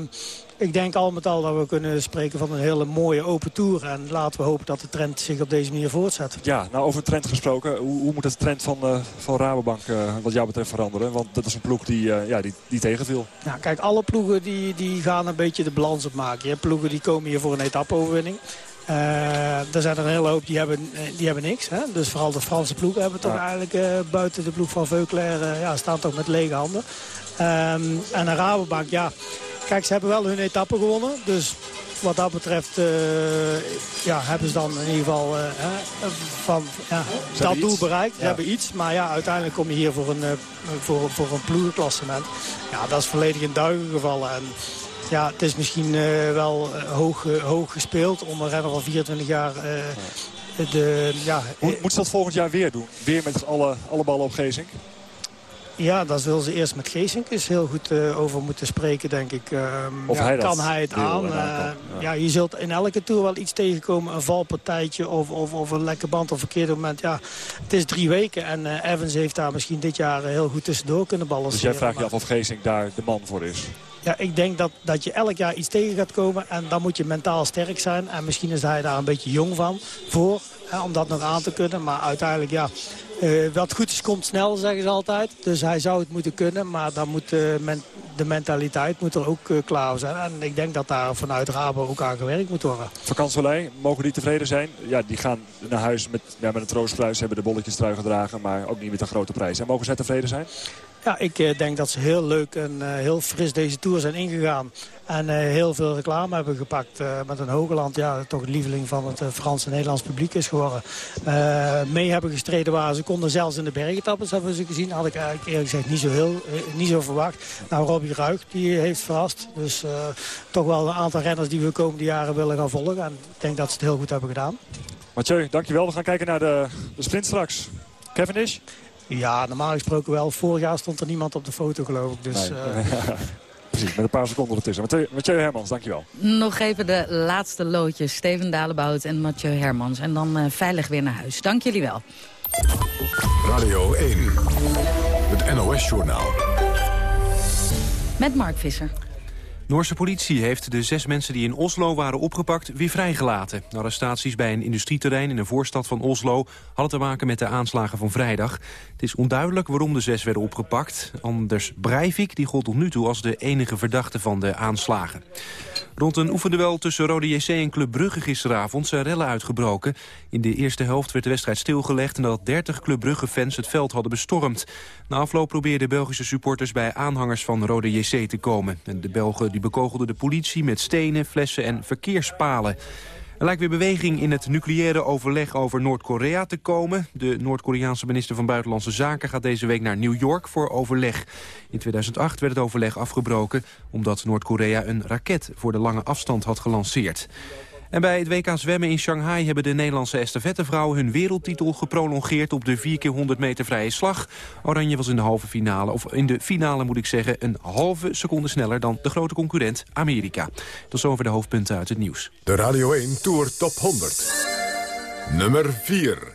ik denk al met al dat we kunnen spreken van een hele mooie open Tour. En laten we hopen dat de trend zich op deze manier voortzet. Ja, nou over trend gesproken. Hoe, hoe moet het trend van, eh, van Rabobank eh, wat jou betreft veranderen? Want dat is een ploeg die, eh, ja, die, die tegenviel. Ja, kijk, alle ploegen die, die gaan een beetje de balans opmaken. Je hebt ploegen die komen hier voor een etappeoverwinning. Eh er zijn er een hele hoop die hebben, die hebben niks. Hè? Dus vooral de Franse ploegen hebben toch eigenlijk buiten de ploeg van Veuclair... ja, staan toch met lege handen. Ehm, en een Rabobank, ja... Kijk, ze hebben wel hun etappe gewonnen. Dus wat dat betreft eh, ja, hebben ze dan in ieder geval hè, van, ja, dat doel iets. bereikt. Ze Ja. hebben iets. Maar ja, uiteindelijk kom je hier voor een, eh, voor, voor een ploegenklassement. Ja, dat is volledig in duigen gevallen. En ja, het is misschien wel hoog, hoog gespeeld om een renner van 24 jaar... de, ja, Hoe, moet ze dat volgend jaar weer doen? Weer met alle, alle ballen op Gezink? Ja, daar zullen ze eerst met Geesink heel goed eh, over moeten spreken, denk ik. Ehm, Of ja, hij dat kan hij het aan? Eh, ja. je zult in elke tour wel iets tegenkomen. Een valpartijtje of, of, of een lekke band op een verkeerde moment. Ja, het is drie weken en eh, Evans heeft daar misschien dit jaar heel goed tussendoor kunnen Dus balanceren. jij vraagt je af of Geesink daar de man voor is. ja, ik denk dat, dat je elk jaar iets tegen gaat komen. En dan moet je mentaal sterk zijn. En misschien is hij daar een beetje jong van voor. Hè, om dat nog aan te kunnen. Maar uiteindelijk, ja... eh, wat goed is, komt snel, zeggen ze altijd. Dus hij zou het moeten kunnen. Maar dan moet de, men- de mentaliteit moet er ook eh, klaar zijn. En ik denk dat daar vanuit Rabo ook aan gewerkt moet worden. Vakantsolei, mogen die tevreden zijn? Ja, die gaan naar huis met, ja, met een troostkruis, hebben de bolletjes trui gedragen, maar ook niet met een grote prijs. En mogen zij tevreden zijn? Ja, ik eh, denk dat ze heel leuk en heel fris deze Tour zijn ingegaan. En eh, heel veel reclame hebben gepakt eh, met een Hogeland. Ja, toch een lieveling van het eh, Frans en Nederlands publiek is geworden. Mee hebben gestreden waar ze konden zelfs in de bergetappes hebben ze gezien. Had ik eigenlijk eerlijk gezegd niet zo, heel, niet zo verwacht. Nou, Robbie Ruig die heeft verrast. Dus toch wel een aantal renners die we de komende jaren willen gaan volgen. En ik denk dat ze het heel goed hebben gedaan. Mathieu, dankjewel. We gaan kijken naar de, de sprint straks. Cavendish? Ja, normaal gesproken wel. Vorig jaar stond er niemand op de foto geloof ik. Dus, Nee. Precies, met een paar seconden ertussen. Mathieu, Mathieu Hermans, dankjewel. Nog even de laatste loodjes. Steven Dalebout en Mathieu Hermans. En dan eh, veilig weer naar huis. Dank jullie wel. Radio 1, het NOS-journaal. Met Mark Visser. Noorse politie heeft de zes mensen die in Oslo waren opgepakt weer vrijgelaten. De arrestaties bij een industrieterrein in een voorstad van Oslo hadden te maken met de aanslagen van vrijdag. Het is onduidelijk waarom de zes werden opgepakt. Anders Breivik die gold tot nu toe als de enige verdachte van de aanslagen. Rond een oefenduel tussen Rode JC en Club Brugge gisteravond zijn rellen uitgebroken. In de eerste helft werd de wedstrijd stilgelegd... nadat 30 Club Brugge-fans het veld hadden bestormd. Na afloop probeerden Belgische supporters bij aanhangers van Rode JC te komen. En de Belgen die bekogelden de politie met stenen, flessen en verkeerspalen. Er lijkt weer beweging in het nucleaire overleg over Noord-Korea te komen. De Noord-Koreaanse minister van Buitenlandse Zaken gaat deze week naar New York voor overleg. In 2008 werd het overleg afgebroken omdat Noord-Korea een raket voor de lange afstand had gelanceerd. En bij het WK zwemmen in Shanghai hebben de Nederlandse estafettevrouwen hun wereldtitel geprolongeerd op de 4 keer 100 meter vrije slag. Oranje was in de halve finale, of in de finale moet ik zeggen, een halve seconde sneller dan de grote concurrent Amerika. Tot zover de hoofdpunten uit het nieuws. De Radio 1 Tour Top 100. Nummer 4.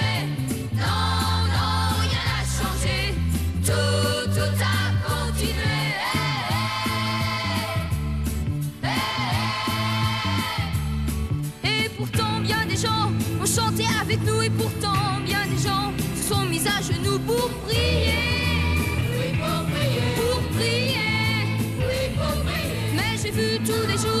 Vu tous les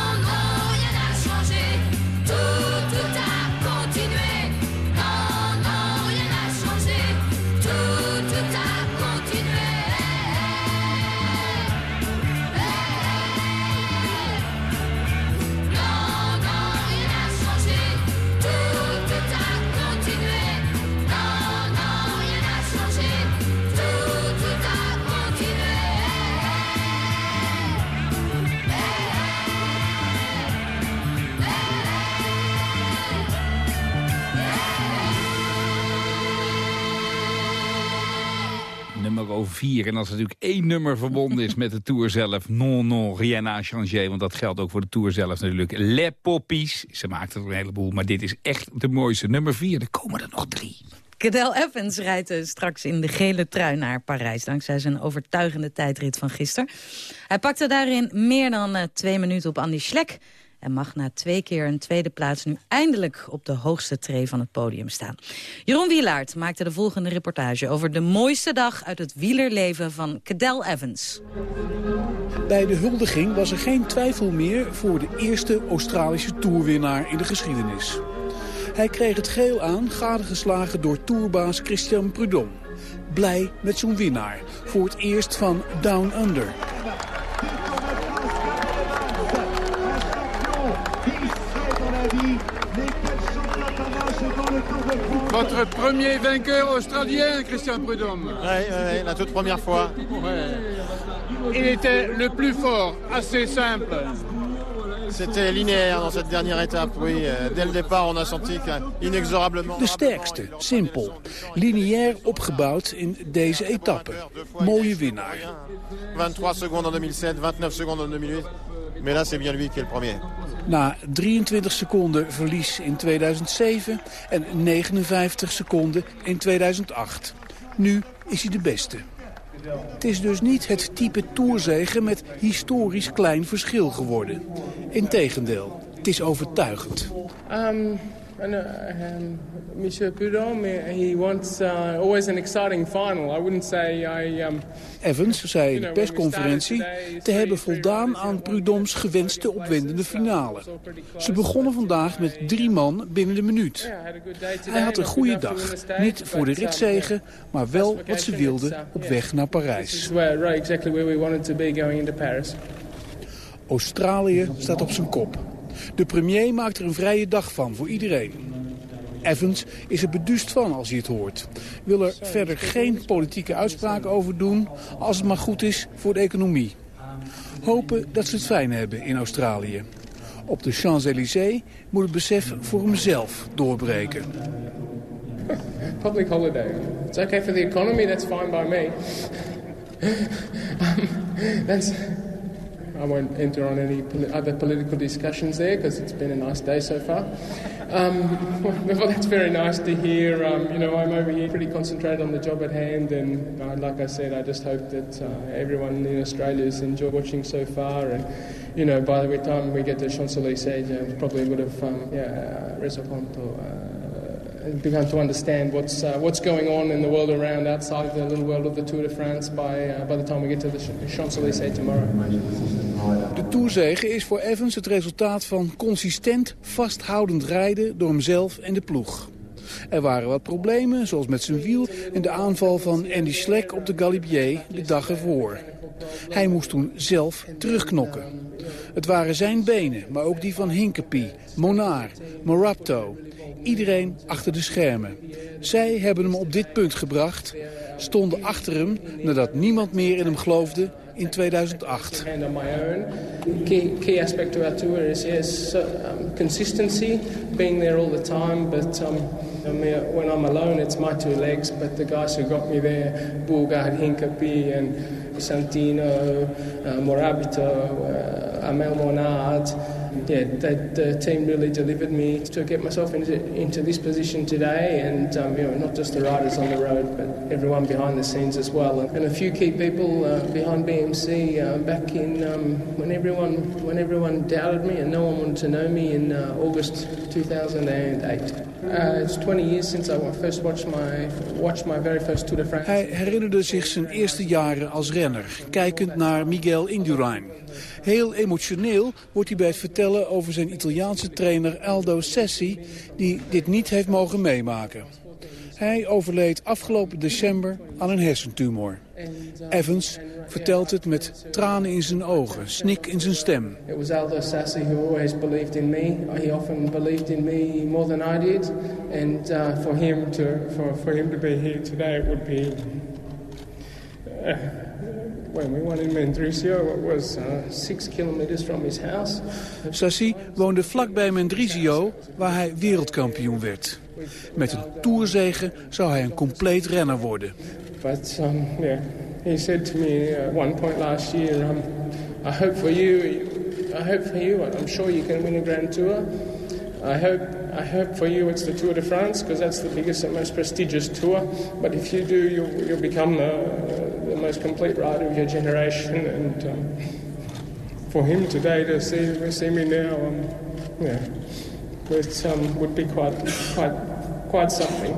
Nummer 4. En als er natuurlijk één nummer verbonden is met de Tour zelf... non, non, rien à changer. Want dat geldt ook voor de Tour zelf natuurlijk. Les Poppies. Ze maakt er een heleboel, maar dit is echt de mooiste. Nummer 4, er komen er nog drie. Cadel Evans rijdt eh, straks in de gele trui naar Parijs... dankzij zijn overtuigende tijdrit van gisteren. Hij pakte daarin meer dan eh, twee minuten op Andy Schlek... en mag na twee keer een tweede plaats nu eindelijk op de hoogste tree van het podium staan. Jeroen Wielaert maakte de volgende reportage over de mooiste dag uit het wielerleven van Cadel Evans. Bij de huldiging was er geen twijfel meer voor de eerste Australische toerwinnaar in de geschiedenis. Hij kreeg het geel aan, gadegeslagen door tourbaas Christian Prudhomme. Blij met zo'n winnaar, voor het eerst van Down Under. Votre premier vainqueur australien, Christian Prudhomme. Oui, la toute première fois. Il était le plus fort, assez simple. C'était linéaire dans cette dernière étape, oui. Dès le départ, on a senti qu'inexorablement... De sterkste, simpel. Lineair opgebouwd in deze etappe. Mooie winnaar. 23 secondes en 2007, 29 secondes en 2008. Mais là, c'est bien lui qui est le premier. Na 23 seconden verlies in 2007 en 59 seconden in 2008. Nu is hij de beste. Het is dus niet het type toerzegen met historisch klein verschil geworden. Integendeel, het is overtuigend. Um, and, uh, um, Monsieur Prudhomme, he wants uh, always an exciting final. I wouldn't say I... Um, Evans zei in de persconferentie te hebben voldaan aan Prudhomme's gewenste opwindende finale. Ze begonnen vandaag met drie man binnen de minuut. Hij had een goede dag. Niet voor de ritzegen, maar wel wat ze wilden op weg naar Parijs. Australië staat op zijn kop. De premier maakt er een vrije dag van voor iedereen. Evans is er beduust van als hij het hoort. Wil er verder geen politieke uitspraken over doen als het maar goed is voor de economie. Hopen dat ze het fijn hebben in Australië. Op de Champs-Élysées moet het besef voor hemzelf doorbreken. Public holiday. It's okay for the economy, that's fine by me. um, that's... I won't enter on any poli- other political discussions there because it's been a nice day so far. Um, well, that's very nice to hear. Um, you know, I'm over here pretty concentrated on the job at hand, and uh, like I said, I just hope that uh, everyone in Australia has enjoyed watching so far. And you know, by the time we get to Champs Elysees, uh, probably would have um, yeah, uh, resolved uh, begun to understand what's uh, what's going on in the world around outside the little world of the Tour de France by uh, by the time we get to the Ch- Champs Elysees tomorrow. De toerzege is voor Evans het resultaat van consistent vasthoudend rijden door hemzelf en de ploeg. Er waren wat problemen, zoals met zijn wiel en de aanval van Andy Schleck op de Galibier de dag ervoor. Hij moest toen zelf terugknokken. Het waren zijn benen, maar ook die van Hinkepie, Monar, Morapto. Iedereen achter de schermen. Zij hebben hem op dit punt gebracht, stonden achter hem nadat niemand meer in hem geloofde in 2008. And on my own, key, aspect to our tour is yes, um, consistency, being there all the time. But um, when I'm alone, it's my two legs. But the guys who got me there, Bulgard, Hinkapie, and Santino, uh, Morabito, uh, Amel Monad, yeah, that the team really delivered me to get myself into into this position today, and um, you know, not just the riders on the road, but everyone behind the scenes as well, and, a few key people uh, behind BMC uh, back in um, when everyone when everyone doubted me and no one wanted to know me in uh, August 2008. Uh, it's 20 years since I first watched my watched my very first Tour de France. Hij herinnerde zich zijn eerste jaren als renner, kijkend naar Miguel Indurain. Heel emotioneel wordt hij bij het vertellen over zijn Italiaanse trainer Aldo Sessi... die dit niet heeft mogen meemaken. Hij overleed afgelopen december aan een hersentumor. Evans vertelt het met tranen in zijn ogen, snik in zijn stem. It was Aldo Sassi who always believed in me. He often believed in me more than I did, and uh, for him to for, for him be here today would be. Uh, when we in Mendrisio, it was uh, six kilometers from his house. Sassi woonde vlakbij Mendrisio, waar hij wereldkampioen werd. Met een tourzege zou hij een compleet renner worden. But um, yeah, he said to me at one point last year, um, "I hope for you, I hope for you. I'm sure you can win a Grand Tour. I hope, I hope for you it's the Tour de France because that's the biggest and most prestigious tour. But if you do, you'll, you'll become the, the most complete rider of your generation. And um, for him today to see me now, um, yeah, it um, would be quite quite quite something.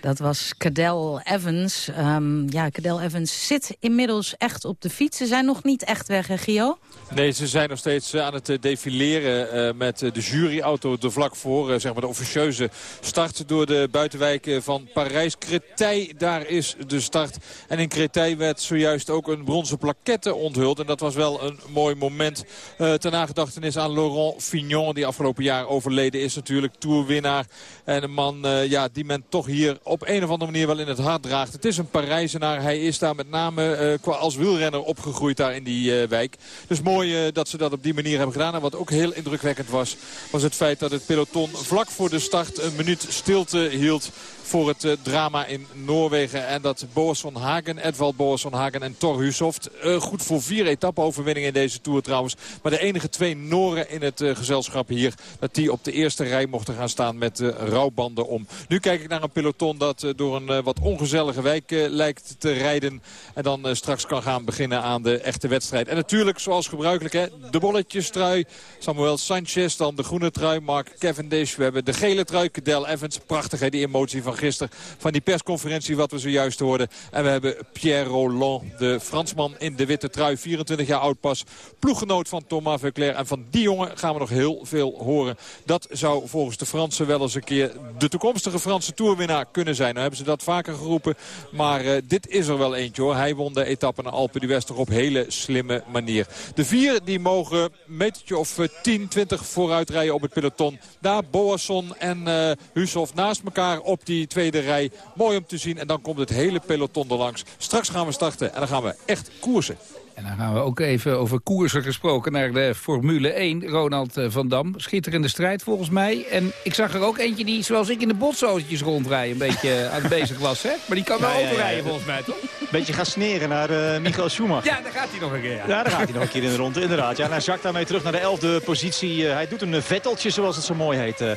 Dat was Cadel Evans. Ehm, ja, Cadel Evans zit inmiddels echt op de fiets. Ze zijn nog niet echt weg, hè, Gio? Nee, ze zijn nog steeds eh, aan het eh, defileren eh, met de juryauto er vlak voor. zeg maar de officieuze start door de buitenwijken van Parijs. Créteil, daar is de start. En in Créteil werd zojuist ook een bronzen plaquette onthuld. En dat was wel een mooi moment. ten nagedachtenis aan Laurent Fignon, die afgelopen jaar overleden is natuurlijk. Tourwinnaar. En een man ja, die men toch hier op een of andere manier wel in het hart draagt. Het is een Parijzenaar. Hij is daar met name uh, als wielrenner opgegroeid daar in die wijk. Dus mooi uh, dat ze dat op die manier hebben gedaan. En wat ook heel indrukwekkend was, was het feit dat het peloton vlak voor de start een minuut stilte hield voor het uh, drama in Noorwegen. En dat Boas van Hagen, Edvald Boas van Hagen en Thor Hushoft... Uh, goed voor vier etappe-overwinningen in deze Tour trouwens. Maar de enige twee Noren in het uh, gezelschap hier... dat die op de eerste rij mochten gaan staan met rouwbanden om. Nu kijk ik naar een peloton dat door een wat ongezellige wijk lijkt te rijden. En dan straks kan gaan beginnen aan de echte wedstrijd. En natuurlijk, zoals gebruikelijk, hè, de bolletjes trui. Samuel Sanchez, dan de groene trui. Mark Cavendish. We hebben de gele trui. Cadel Evans. Prachtig, die emotie van gisteren van die persconferentie wat we zojuist hoorden. En we hebben Pierre Roland, de Fransman in de witte trui. 24 jaar oud pas. Ploeggenoot van Thomas Veuclair. En van die jongen gaan we nog heel veel horen. Dat zou volgens de Fransen wel eens een keer de toekomstige Franse toerwinnaar kunnen zijn. Nou hebben ze dat vaker geroepen. Maar uh, dit is er wel eentje hoor. Hij won de etappe naar Alpe d'Huez toch op hele slimme manier. De vier die mogen een metertje of 10, 20 vooruit rijden op het peloton. Daar Boasson en uh, naast elkaar op die tweede rij. Mooi om te zien. En dan komt het hele peloton er langs. Straks gaan we starten en dan gaan we echt koersen. En dan gaan we ook even over koersen gesproken naar de Formule 1. Ronald eh, van Dam, schitterende strijd volgens mij. En ik zag er ook eentje die, zoals ik in de botsautootjes rondrijden... een beetje aan het bezig was, hè? Maar die kan wel Ja, ja, ja. overrijden volgens mij, toch? Beetje gaan sneren naar eh Michael Schumacher. Ja, daar gaat hij nog een keer. Ja, Ja, daar gaat hij nog een keer in de rond, inderdaad. Ja, en hij zakt daarmee terug naar de elfde positie. Eh, hij doet een eh, vetteltje, zoals het zo mooi heet. Eh,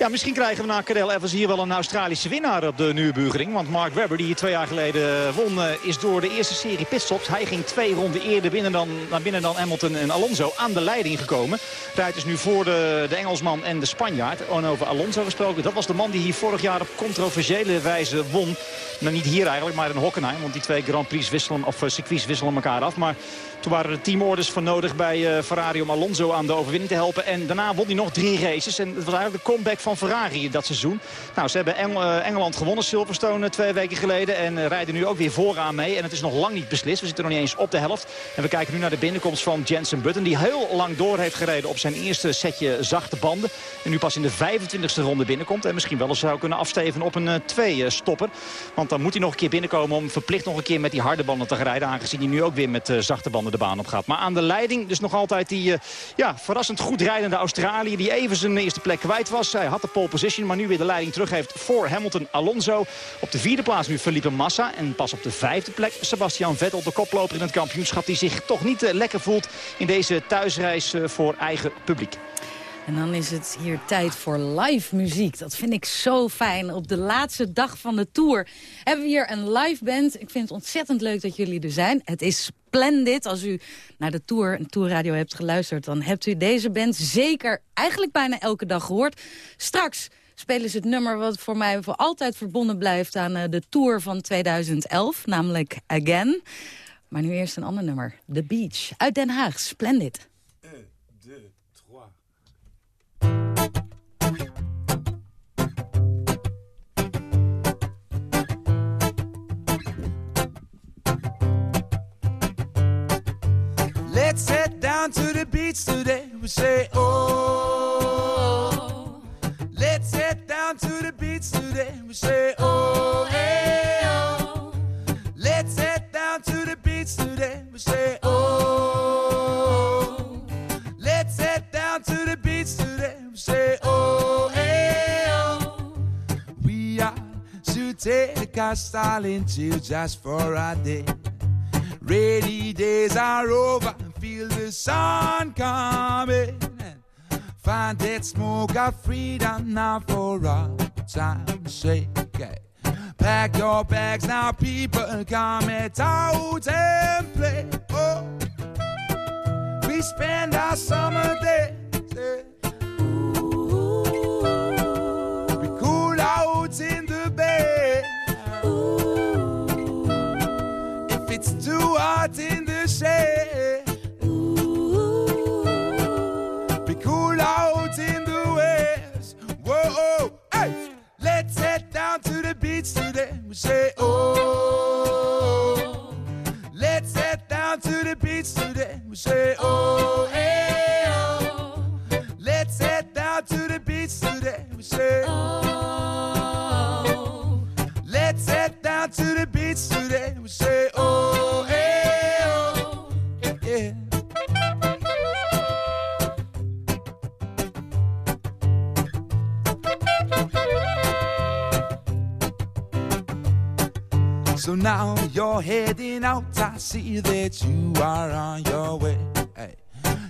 ja, misschien krijgen we na Cadel Evans hier wel een Australische winnaar op de Nürburgring. Want Mark Webber, die hier twee jaar geleden won, eh, is door de eerste serie pitstops. Hij ging twee ronden eerder binnen dan, naar binnen dan Hamilton en Alonso aan de leiding gekomen. Rijdt dus nu voor de, de Engelsman en de Spanjaard. En Alonso gesproken, dat was de man die hier vorig jaar op controversiële wijze won. Nou, niet hier eigenlijk, maar in Hockenheim. Want die twee Grand Prix wisselen, of eh, circuits wisselen elkaar af. Maar toen waren er teamorders voor nodig bij eh, Ferrari om Alonso aan de overwinning te helpen. En daarna won hij nog drie races. En het was eigenlijk de comeback van Ferrari dat seizoen. Nou, ze hebben eh, Engeland gewonnen, Silverstone eh, twee weken geleden. En eh, rijden nu ook weer vooraan mee. En het is nog lang niet beslist. We zitten nog niet eens op de helft. En we kijken nu naar de binnenkomst van Jensen Button. Die heel lang door heeft gereden op zijn eerste setje zachte banden. En nu pas in de 25e ronde binnenkomt. En misschien wel eens zou kunnen afsteven op een eh, twee-stopper. Want dan moet hij nog een keer binnenkomen om verplicht nog een keer met die harde banden te rijden. Aangezien hij nu ook weer met zachte banden de baan op gaat. Maar aan de leiding dus nog altijd die ja, verrassend goed rijdende Australië. Die even zijn eerste plek kwijt was. Hij had de pole position, maar nu weer de leiding terug heeft voor Hamilton Alonso. Op de vierde plaats nu Felipe Massa. En pas op de vijfde plek Sebastian Vettel, de koploper in het kampioenschap. hij zich toch niet eh, lekker voelt in deze thuisreis eh, voor eigen publiek. En dan is het hier tijd voor live muziek. Dat vind ik zo fijn. Op de laatste dag van de tour hebben we hier een live band. Ik vind het ontzettend leuk dat jullie er zijn. Het is splendid. Als u naar de tour, een tourradio hebt geluisterd... dan hebt u deze band zeker eigenlijk bijna elke dag gehoord. Straks spelen ze het nummer wat voor mij voor altijd verbonden blijft... aan eh, de tour van 2011, namelijk Again. Maar nu eerst een ander nummer. The Beach, uit Den Haag. Splendid. Let's head down to the beach today. We say, oh. Let's head down to the beach today. We say, oh, hey, oh. Let's head down to the beach today. We say, oh. Let's head down to the beach today. We say, oh, hey, oh. We are to take our style into just for a day. Rainy days are over, feel the sun coming. Find that smoke of freedom now for our time's sake. Pack your bags now, people, come out and play. Oh, we spend our summer days. eh. We cool out in the bay. If it's too hot in the shade, down to the beach today. We say, oh, let's head down to the beach today. We say, oh, hey, oh, let's head down to the beach today. We say, oh, let's head down to the beach today. We say, So now you're heading out. I see that you are on your way. Hey.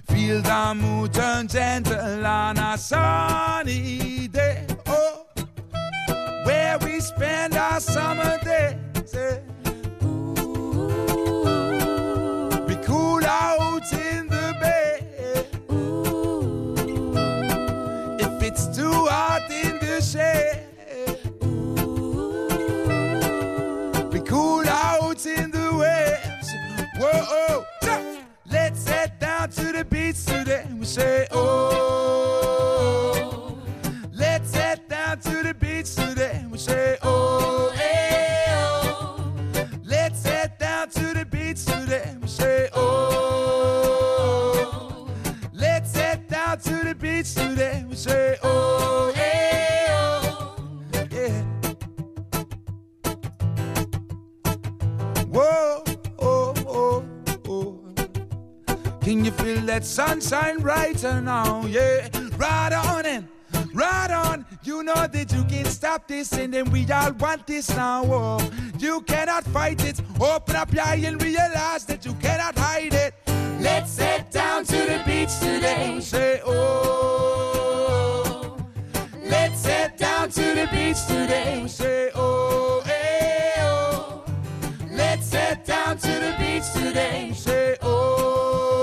Feel the mood turn gentle on a sunny day. Oh, where we spend our summer days. eh. Be cool out in the bay. If it's too hot in the shade. Whoa, yeah. let's head down to the beach today. We say, oh, let's head down to the beach today. We say, that sunshine brighter now? Yeah, right on in, right on. You know that you can't stop this, and then we all want this now. Oh, you cannot fight it. Open up your eye and realize that you cannot hide it. Let's head down to the beach today. Say, oh, let's head down to the beach today. Say, oh, hey, oh. Let's head down to the beach today. Say, oh.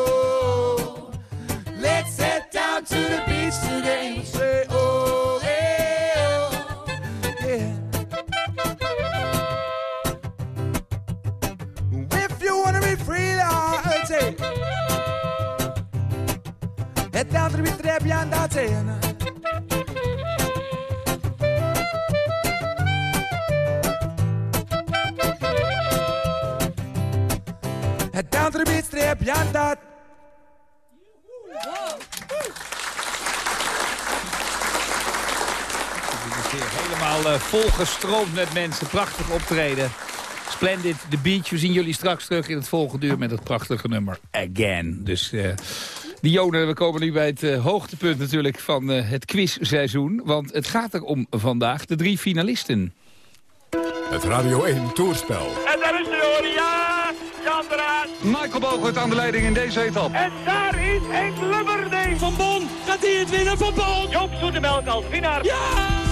Let's head down to the beach today. Say, oh, hey, oh. Yeah. If you wanna be free, Lord, say. Head down to the beach today, beyond that, say. Head down to the beach today, beyond that. Het is weer helemaal uh, volgestroomd met mensen. Prachtig optreden. Splendid, The Beach. We zien jullie straks terug in het volgende uur met het prachtige nummer Again. Dus uh, Dionne, we komen nu bij het uh, hoogtepunt natuurlijk van uh, het quizseizoen. Want het gaat er om vandaag de drie finalisten. Het Radio 1 Toerspel. En daar is de hoor, ja! Ja, Vlaanderen. Michael Bogert aan de leiding in deze etappe. En daar is Henk Lubberding. Van Bon, gaat hij het winnen van Bon? Joop Zoetemelk als winnaar. Ja!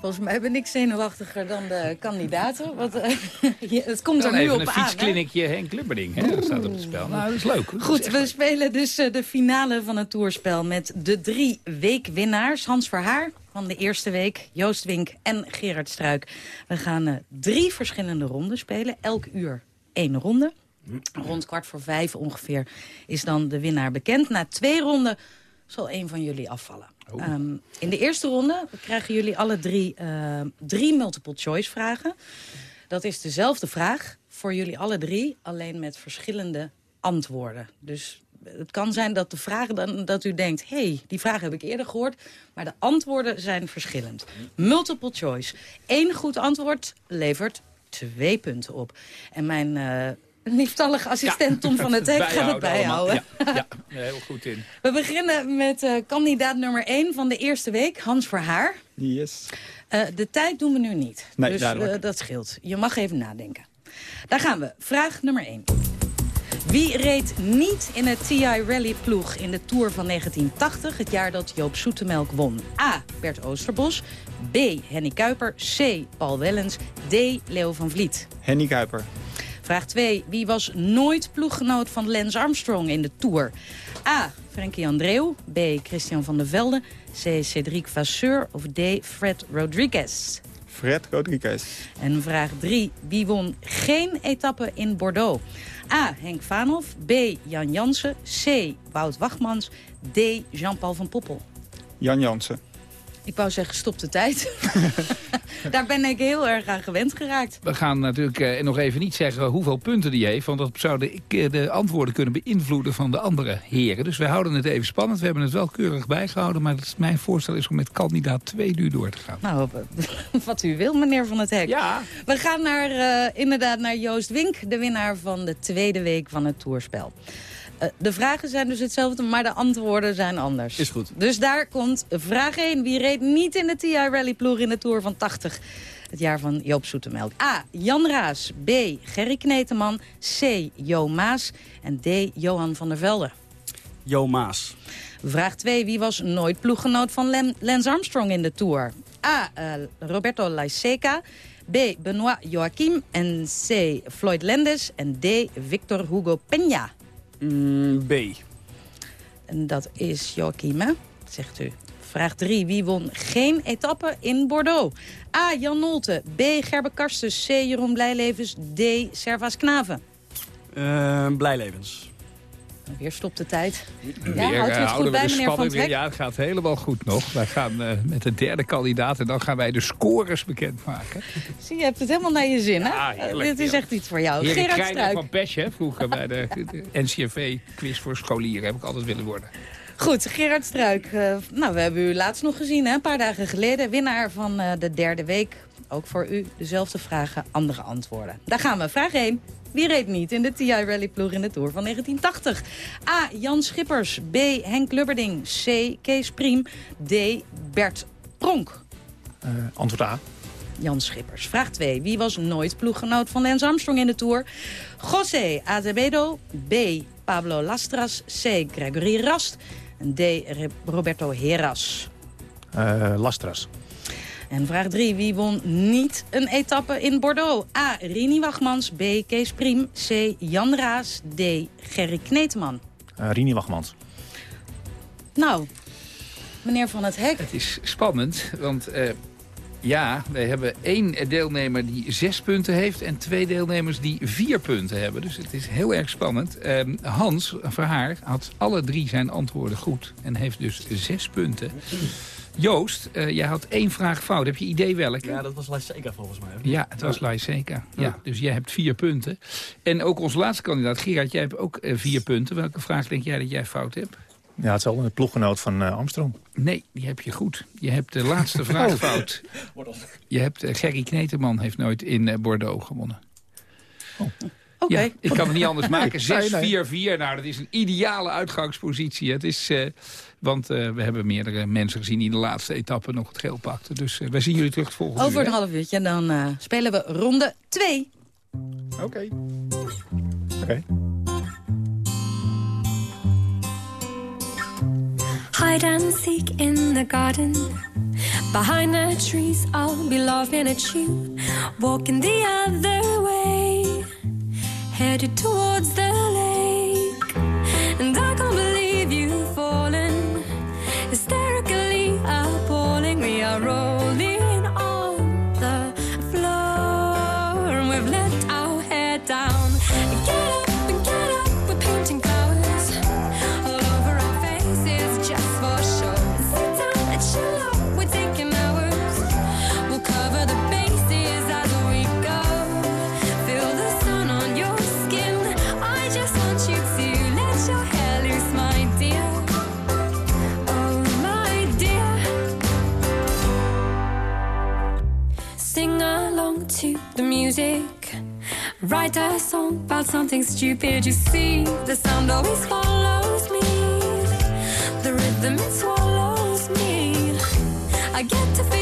Volgens mij ben ik zenuwachtiger dan de kandidaten. Want, eh, het komt er nu op een aan. hè? fietskliniekje Henk Lubberding. Hè? Dat staat op het spel. Nou, dat is leuk. Dat Goed, we spelen dus eh, de finale van het toerspel met de drie weekwinnaars. Hans Verhaar van de eerste week, Joost Wink en Gerard Struik. We gaan eh, drie verschillende ronden spelen, elk uur één ronde. Rond kwart voor vijf ongeveer is dan de winnaar bekend. Na twee ronden zal een van jullie afvallen. Ehm, in de eerste ronde krijgen jullie alle drie, eh, drie multiple choice vragen. Dat is dezelfde vraag voor jullie alle drie, alleen met verschillende antwoorden. Dus het kan zijn dat de vragen dan dat u denkt... hé, hey, die vraag heb ik eerder gehoord, maar de antwoorden zijn verschillend. Multiple choice. Eén goed antwoord levert twee punten op. En mijn eh lieftallige assistent Tom van het Hek gaat het bijhouden. Ja, ja, heel goed in. We beginnen met eh, kandidaat nummer 1 van de eerste week, Hans Verhaar. Yes. Eh, de tijd doen we nu niet. Nee, dus eh, dat scheelt. Je mag even nadenken. Daar gaan we. Vraag nummer 1. Wie reed niet in het TI Rally ploeg in de Tour van 1980, het jaar dat Joop Zoetemelk won? A. Bert Oosterbos. B. Henny Kuiper. C. Paul Wellens. D. Leo van Vliet. Henny Kuiper. Vraag 2. Wie was nooit ploeggenoot van Lance Armstrong in de Tour? A. Frankie Andreu. B. Christian van der Velde. C. Cedric Vasseur. Of D. Fred Rodriguez. Fred Rodriguez. En vraag 3. Wie won geen etappe in Bordeaux? A. Henk Vaanhoff. B. Jan Jansen. C. Wout Wachtmans. D. Jean-Paul van Poppel. Jan Jansen. Ik wou zeggen, stop de tijd. Daar ben ik heel erg aan gewend geraakt. We gaan natuurlijk eh, nog even niet zeggen hoeveel punten die heeft... want dat zou de, ik- de antwoorden kunnen beïnvloeden van de andere heren. Dus we houden het even spannend. We hebben het wel keurig bijgehouden... maar is- mijn voorstel is om met kandidaat 2 nu door te gaan. Nou, wat u wil, meneer Van het Hek. Ja. We gaan naar, eh, inderdaad naar Joost Wink, de winnaar van de tweede week van het toerspel. Eh, de vragen zijn dus hetzelfde, maar de antwoorden zijn anders. Is goed. Dus daar komt vraag 1. Wie reed niet in de TI Rally ploeg in de Tour van 80? Het jaar van Joop Zoetemelk. A. Jan Raas. B. Gerry Kneteman. C. Jo Maas. En D. Johan van der Velde. Jo Maas. Vraag 2. Wie was nooit ploeggenoot van Lem- Lance Armstrong in de Tour? A. eh, Roberto Laiseca. B. Benoit Joachim. En C. Floyd Lendes. En D. Victor Hugo Peña. Mm, B. En dat is Joachim, hè? Zegt u. Vraag 3. Wie won geen etappe in Bordeaux? A. Jan Nolte. B. Gerbe Karstens. C. Jeroen Blijlevens. D. Servaas Knaven. Eh, Blijlevens. Weer stopt de tijd. Ja, Weer, houdt u eh, het goed houden we bij, de meneer Van spanning het weer. Hek? Ja, het gaat helemaal goed nog. Wij gaan eh, met de derde kandidaat en dan gaan wij de scores bekendmaken. Zie, je hebt het helemaal naar je zin, hè? Ja, heerlijk, Dit is echt iets voor jou. Erik Gerard Struik. van Pesch, hè, vroeger bij de, de NCRV quiz voor scholieren. Heb ik altijd willen worden. Goed, Gerard Struik. eh, nou, we hebben u laatst nog gezien, hè? een paar dagen geleden. Winnaar van eh, de derde week. Ook voor u dezelfde vragen, andere antwoorden. Daar gaan we. Vraag 1. Wie reed niet in de TI Rally ploeg in de Tour van 1980? A. Jan Schippers. B. Henk Lubberding. C. Kees Priem. D. Bert Pronk. Eh, antwoord A. Jan Schippers. Vraag 2. Wie was nooit ploeggenoot van Lance Armstrong in de Tour? José Azevedo. B. Pablo Lastras. C. Gregory Rast. En D. Roberto Heras. Eh, Lastras. En vraag 3. Wie won niet een etappe in Bordeaux? A. Rini Wachmans. B. Kees Priem. C. Jan Raas. D. Gerry Kneteman. Eh, Rini Wachmans. Nou, meneer Van het Hek. Het is spannend, want eh, ja, wij hebben één deelnemer die zes punten heeft... en twee deelnemers die vier punten hebben. Dus het is heel erg spannend. Eh, Hans Verhaar had alle drie zijn antwoorden goed en heeft dus zes punten. Joost, eh, jij had één vraag fout. Heb je idee welke? Ja, dat was Lyseca volgens mij. Ja, het was Lyseca. Ja, dus jij hebt vier punten. En ook onze laatste kandidaat, Gerard, jij hebt ook eh, vier punten. Welke vraag denk jij dat jij fout hebt? Ja, hetzelfde. Een ploeggenoot van eh, Armstrong. Nee, die heb je goed. Je hebt de laatste vraag Oh. fout. Je hebt Gerry Kneteman heeft nooit in Bordeaux gewonnen. Oké. Ja, ik kan het niet anders maken. 6-4-4, Nee, nee. nou dat is een ideale uitgangspositie. Het is, eh, want eh, we hebben meerdere mensen gezien die in de laatste etappe nog het geel pakten. Dus eh, wij zien jullie terug het volgende Over uur, een half uurtje dan eh, spelen we ronde 2. Oké. Oké. Hide and seek in the garden. Behind the trees, I'll be laughing at you. Walking the other way, headed towards the lake. And I Hysterically appalling, we are rolling Write a song about something stupid. You see, the sound always follows me. The rhythm it swallows me. I get to feeling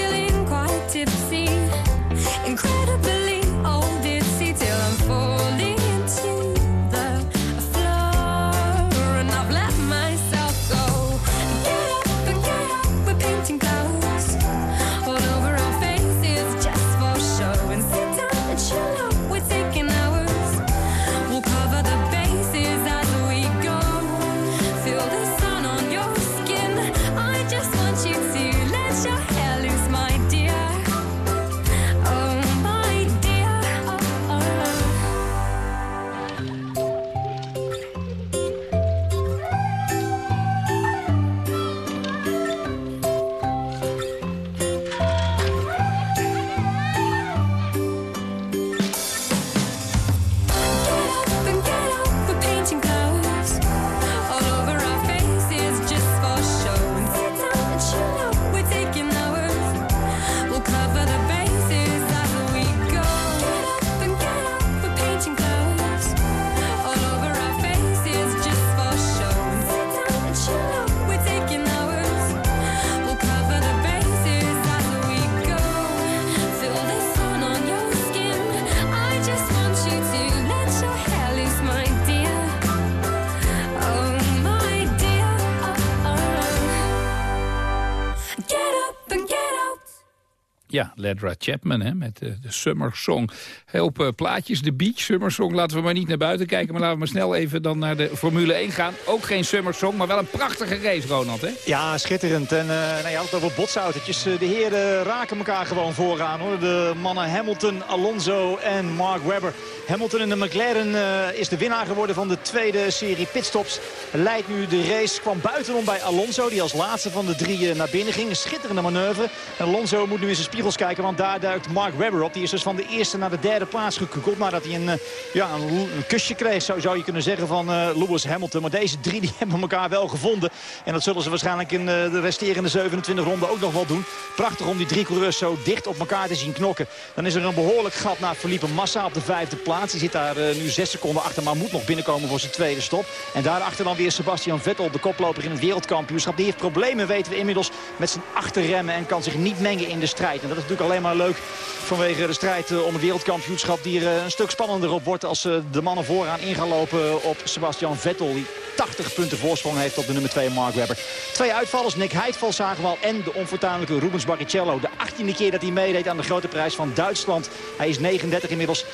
Ledra Chapman hè, met eh, de Summer Song. Op eh, plaatjes, de Beach Summer Song. Laten we maar niet naar buiten kijken, maar laten we maar snel even dan naar de Formule 1 gaan. Ook geen Summer Song, maar wel een prachtige race, Ronald. Hè? Ja, schitterend. En uh, nou, je had het over botsautootjes. De heren raken elkaar gewoon vooraan. hoor. De mannen Hamilton, Alonso en Mark Webber. Hamilton in de McLaren is de winnaar geworden van de tweede serie pitstops. Leidt nu de race. Kwam buitenom bij Alonso, die als laatste van de drie naar binnen ging. Schitterende manoeuvre. En Alonso moet nu in zijn spiegels kijken, want daar duikt Mark Webber op. Die is dus van de eerste naar de derde plaats gekukeld. Nadat hij een, uh, ja, een, kusje kreeg, zo zou je kunnen zeggen, van Lewis Hamilton. Maar deze drie die hebben elkaar wel gevonden. En dat zullen ze waarschijnlijk in de resterende 27 ronden ook nog wel doen. Prachtig om die drie coureurs zo dicht op elkaar te zien knokken. Dan is er een behoorlijk gat naar Felipe Massa op de vijfde plaats. Die zit daar nu zes seconden achter, maar moet nog binnenkomen voor zijn tweede stop. En daarachter dan weer Sebastian Vettel, de koploper in het wereldkampioenschap. Die heeft problemen, weten we inmiddels, met zijn achterremmen en kan zich niet mengen in de strijd. En dat is natuurlijk alleen maar leuk vanwege de strijd om het wereldkampioenschap. Die er een stuk spannender op wordt als de mannen vooraan in gaan lopen op Sebastian Vettel. Die 80 punten voorsprong heeft op de nummer 2 Mark Webber. Twee uitvallers, Nick Heidval zagen en de onfortuinlijke Rubens Barrichello. De 18e keer dat hij meedeed aan de grote prijs van Duitsland. Hij is 39 inmiddels.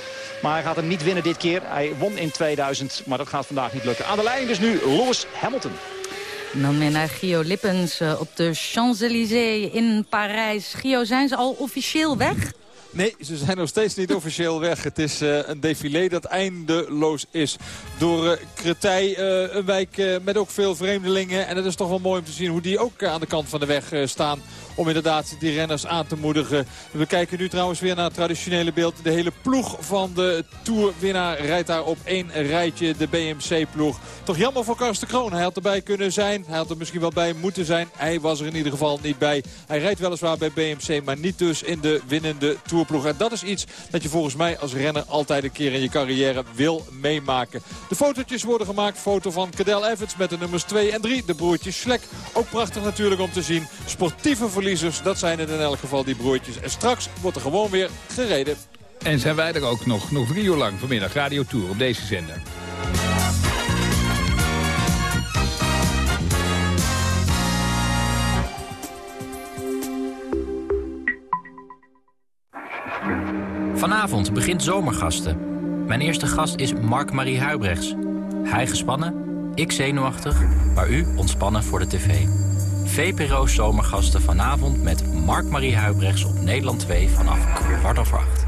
Maar hij gaat hem niet winnen dit keer. Hij won in 2000, maar dat gaat vandaag niet lukken. Aan de leiding dus nu Lewis Hamilton. Dan weer naar Gio Lippens uh, op de Champs-Élysées in Parijs. Gio, zijn ze al officieel weg? Nee, ze zijn nog steeds niet officieel weg. Het is uh, een défilé dat eindeloos is. Door uh, een wijk met ook veel vreemdelingen. En het is toch wel mooi om te zien hoe die ook aan de kant van de weg staan. Om inderdaad die renners aan te moedigen. We kijken nu trouwens weer naar het traditionele beeld. De hele ploeg van de Tourwinnaar rijdt daar op één rijtje. De BMC-ploeg. Toch jammer voor Karsten Kroon. Hij had erbij kunnen zijn. Hij had er misschien wel bij moeten zijn. Hij was er in ieder geval niet bij. Hij rijdt weliswaar bij BMC, maar niet dus in de winnende Tourploeg. En dat is iets dat je volgens mij als renner altijd een keer in je carrière wil meemaken. De fotootjes worden gemaakt. Foto van Cadel Evans met de nummers 2 en 3. De broertjes Slek. Ook prachtig natuurlijk om te zien. Sportieve verliezers, dat zijn het in elk geval die broertjes. En straks wordt er gewoon weer gereden. En zijn wij er ook nog, nog drie uur lang vanmiddag. Radio Tour op deze zender. Vanavond begint Zomergasten. Mijn eerste gast is Mark-Marie Huibrechts. Hij gespannen, ik zenuwachtig, maar u ontspannen voor de tv. VPRO's Zomergasten vanavond met Mark-Marie Huibrechts op Nederland 2 vanaf kwart over acht.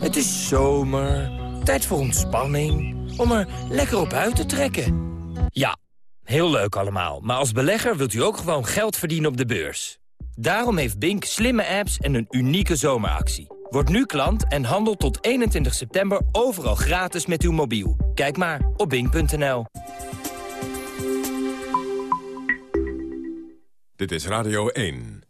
Het is zomer, tijd voor ontspanning, om er lekker op uit te trekken. Ja, heel leuk allemaal, maar als belegger wilt u ook gewoon geld verdienen op de beurs. Daarom heeft Bink slimme apps en een unieke zomeractie. Word nu klant en handel tot 21 september overal gratis met uw mobiel. Kijk maar op bink.nl. Dit is Radio 1.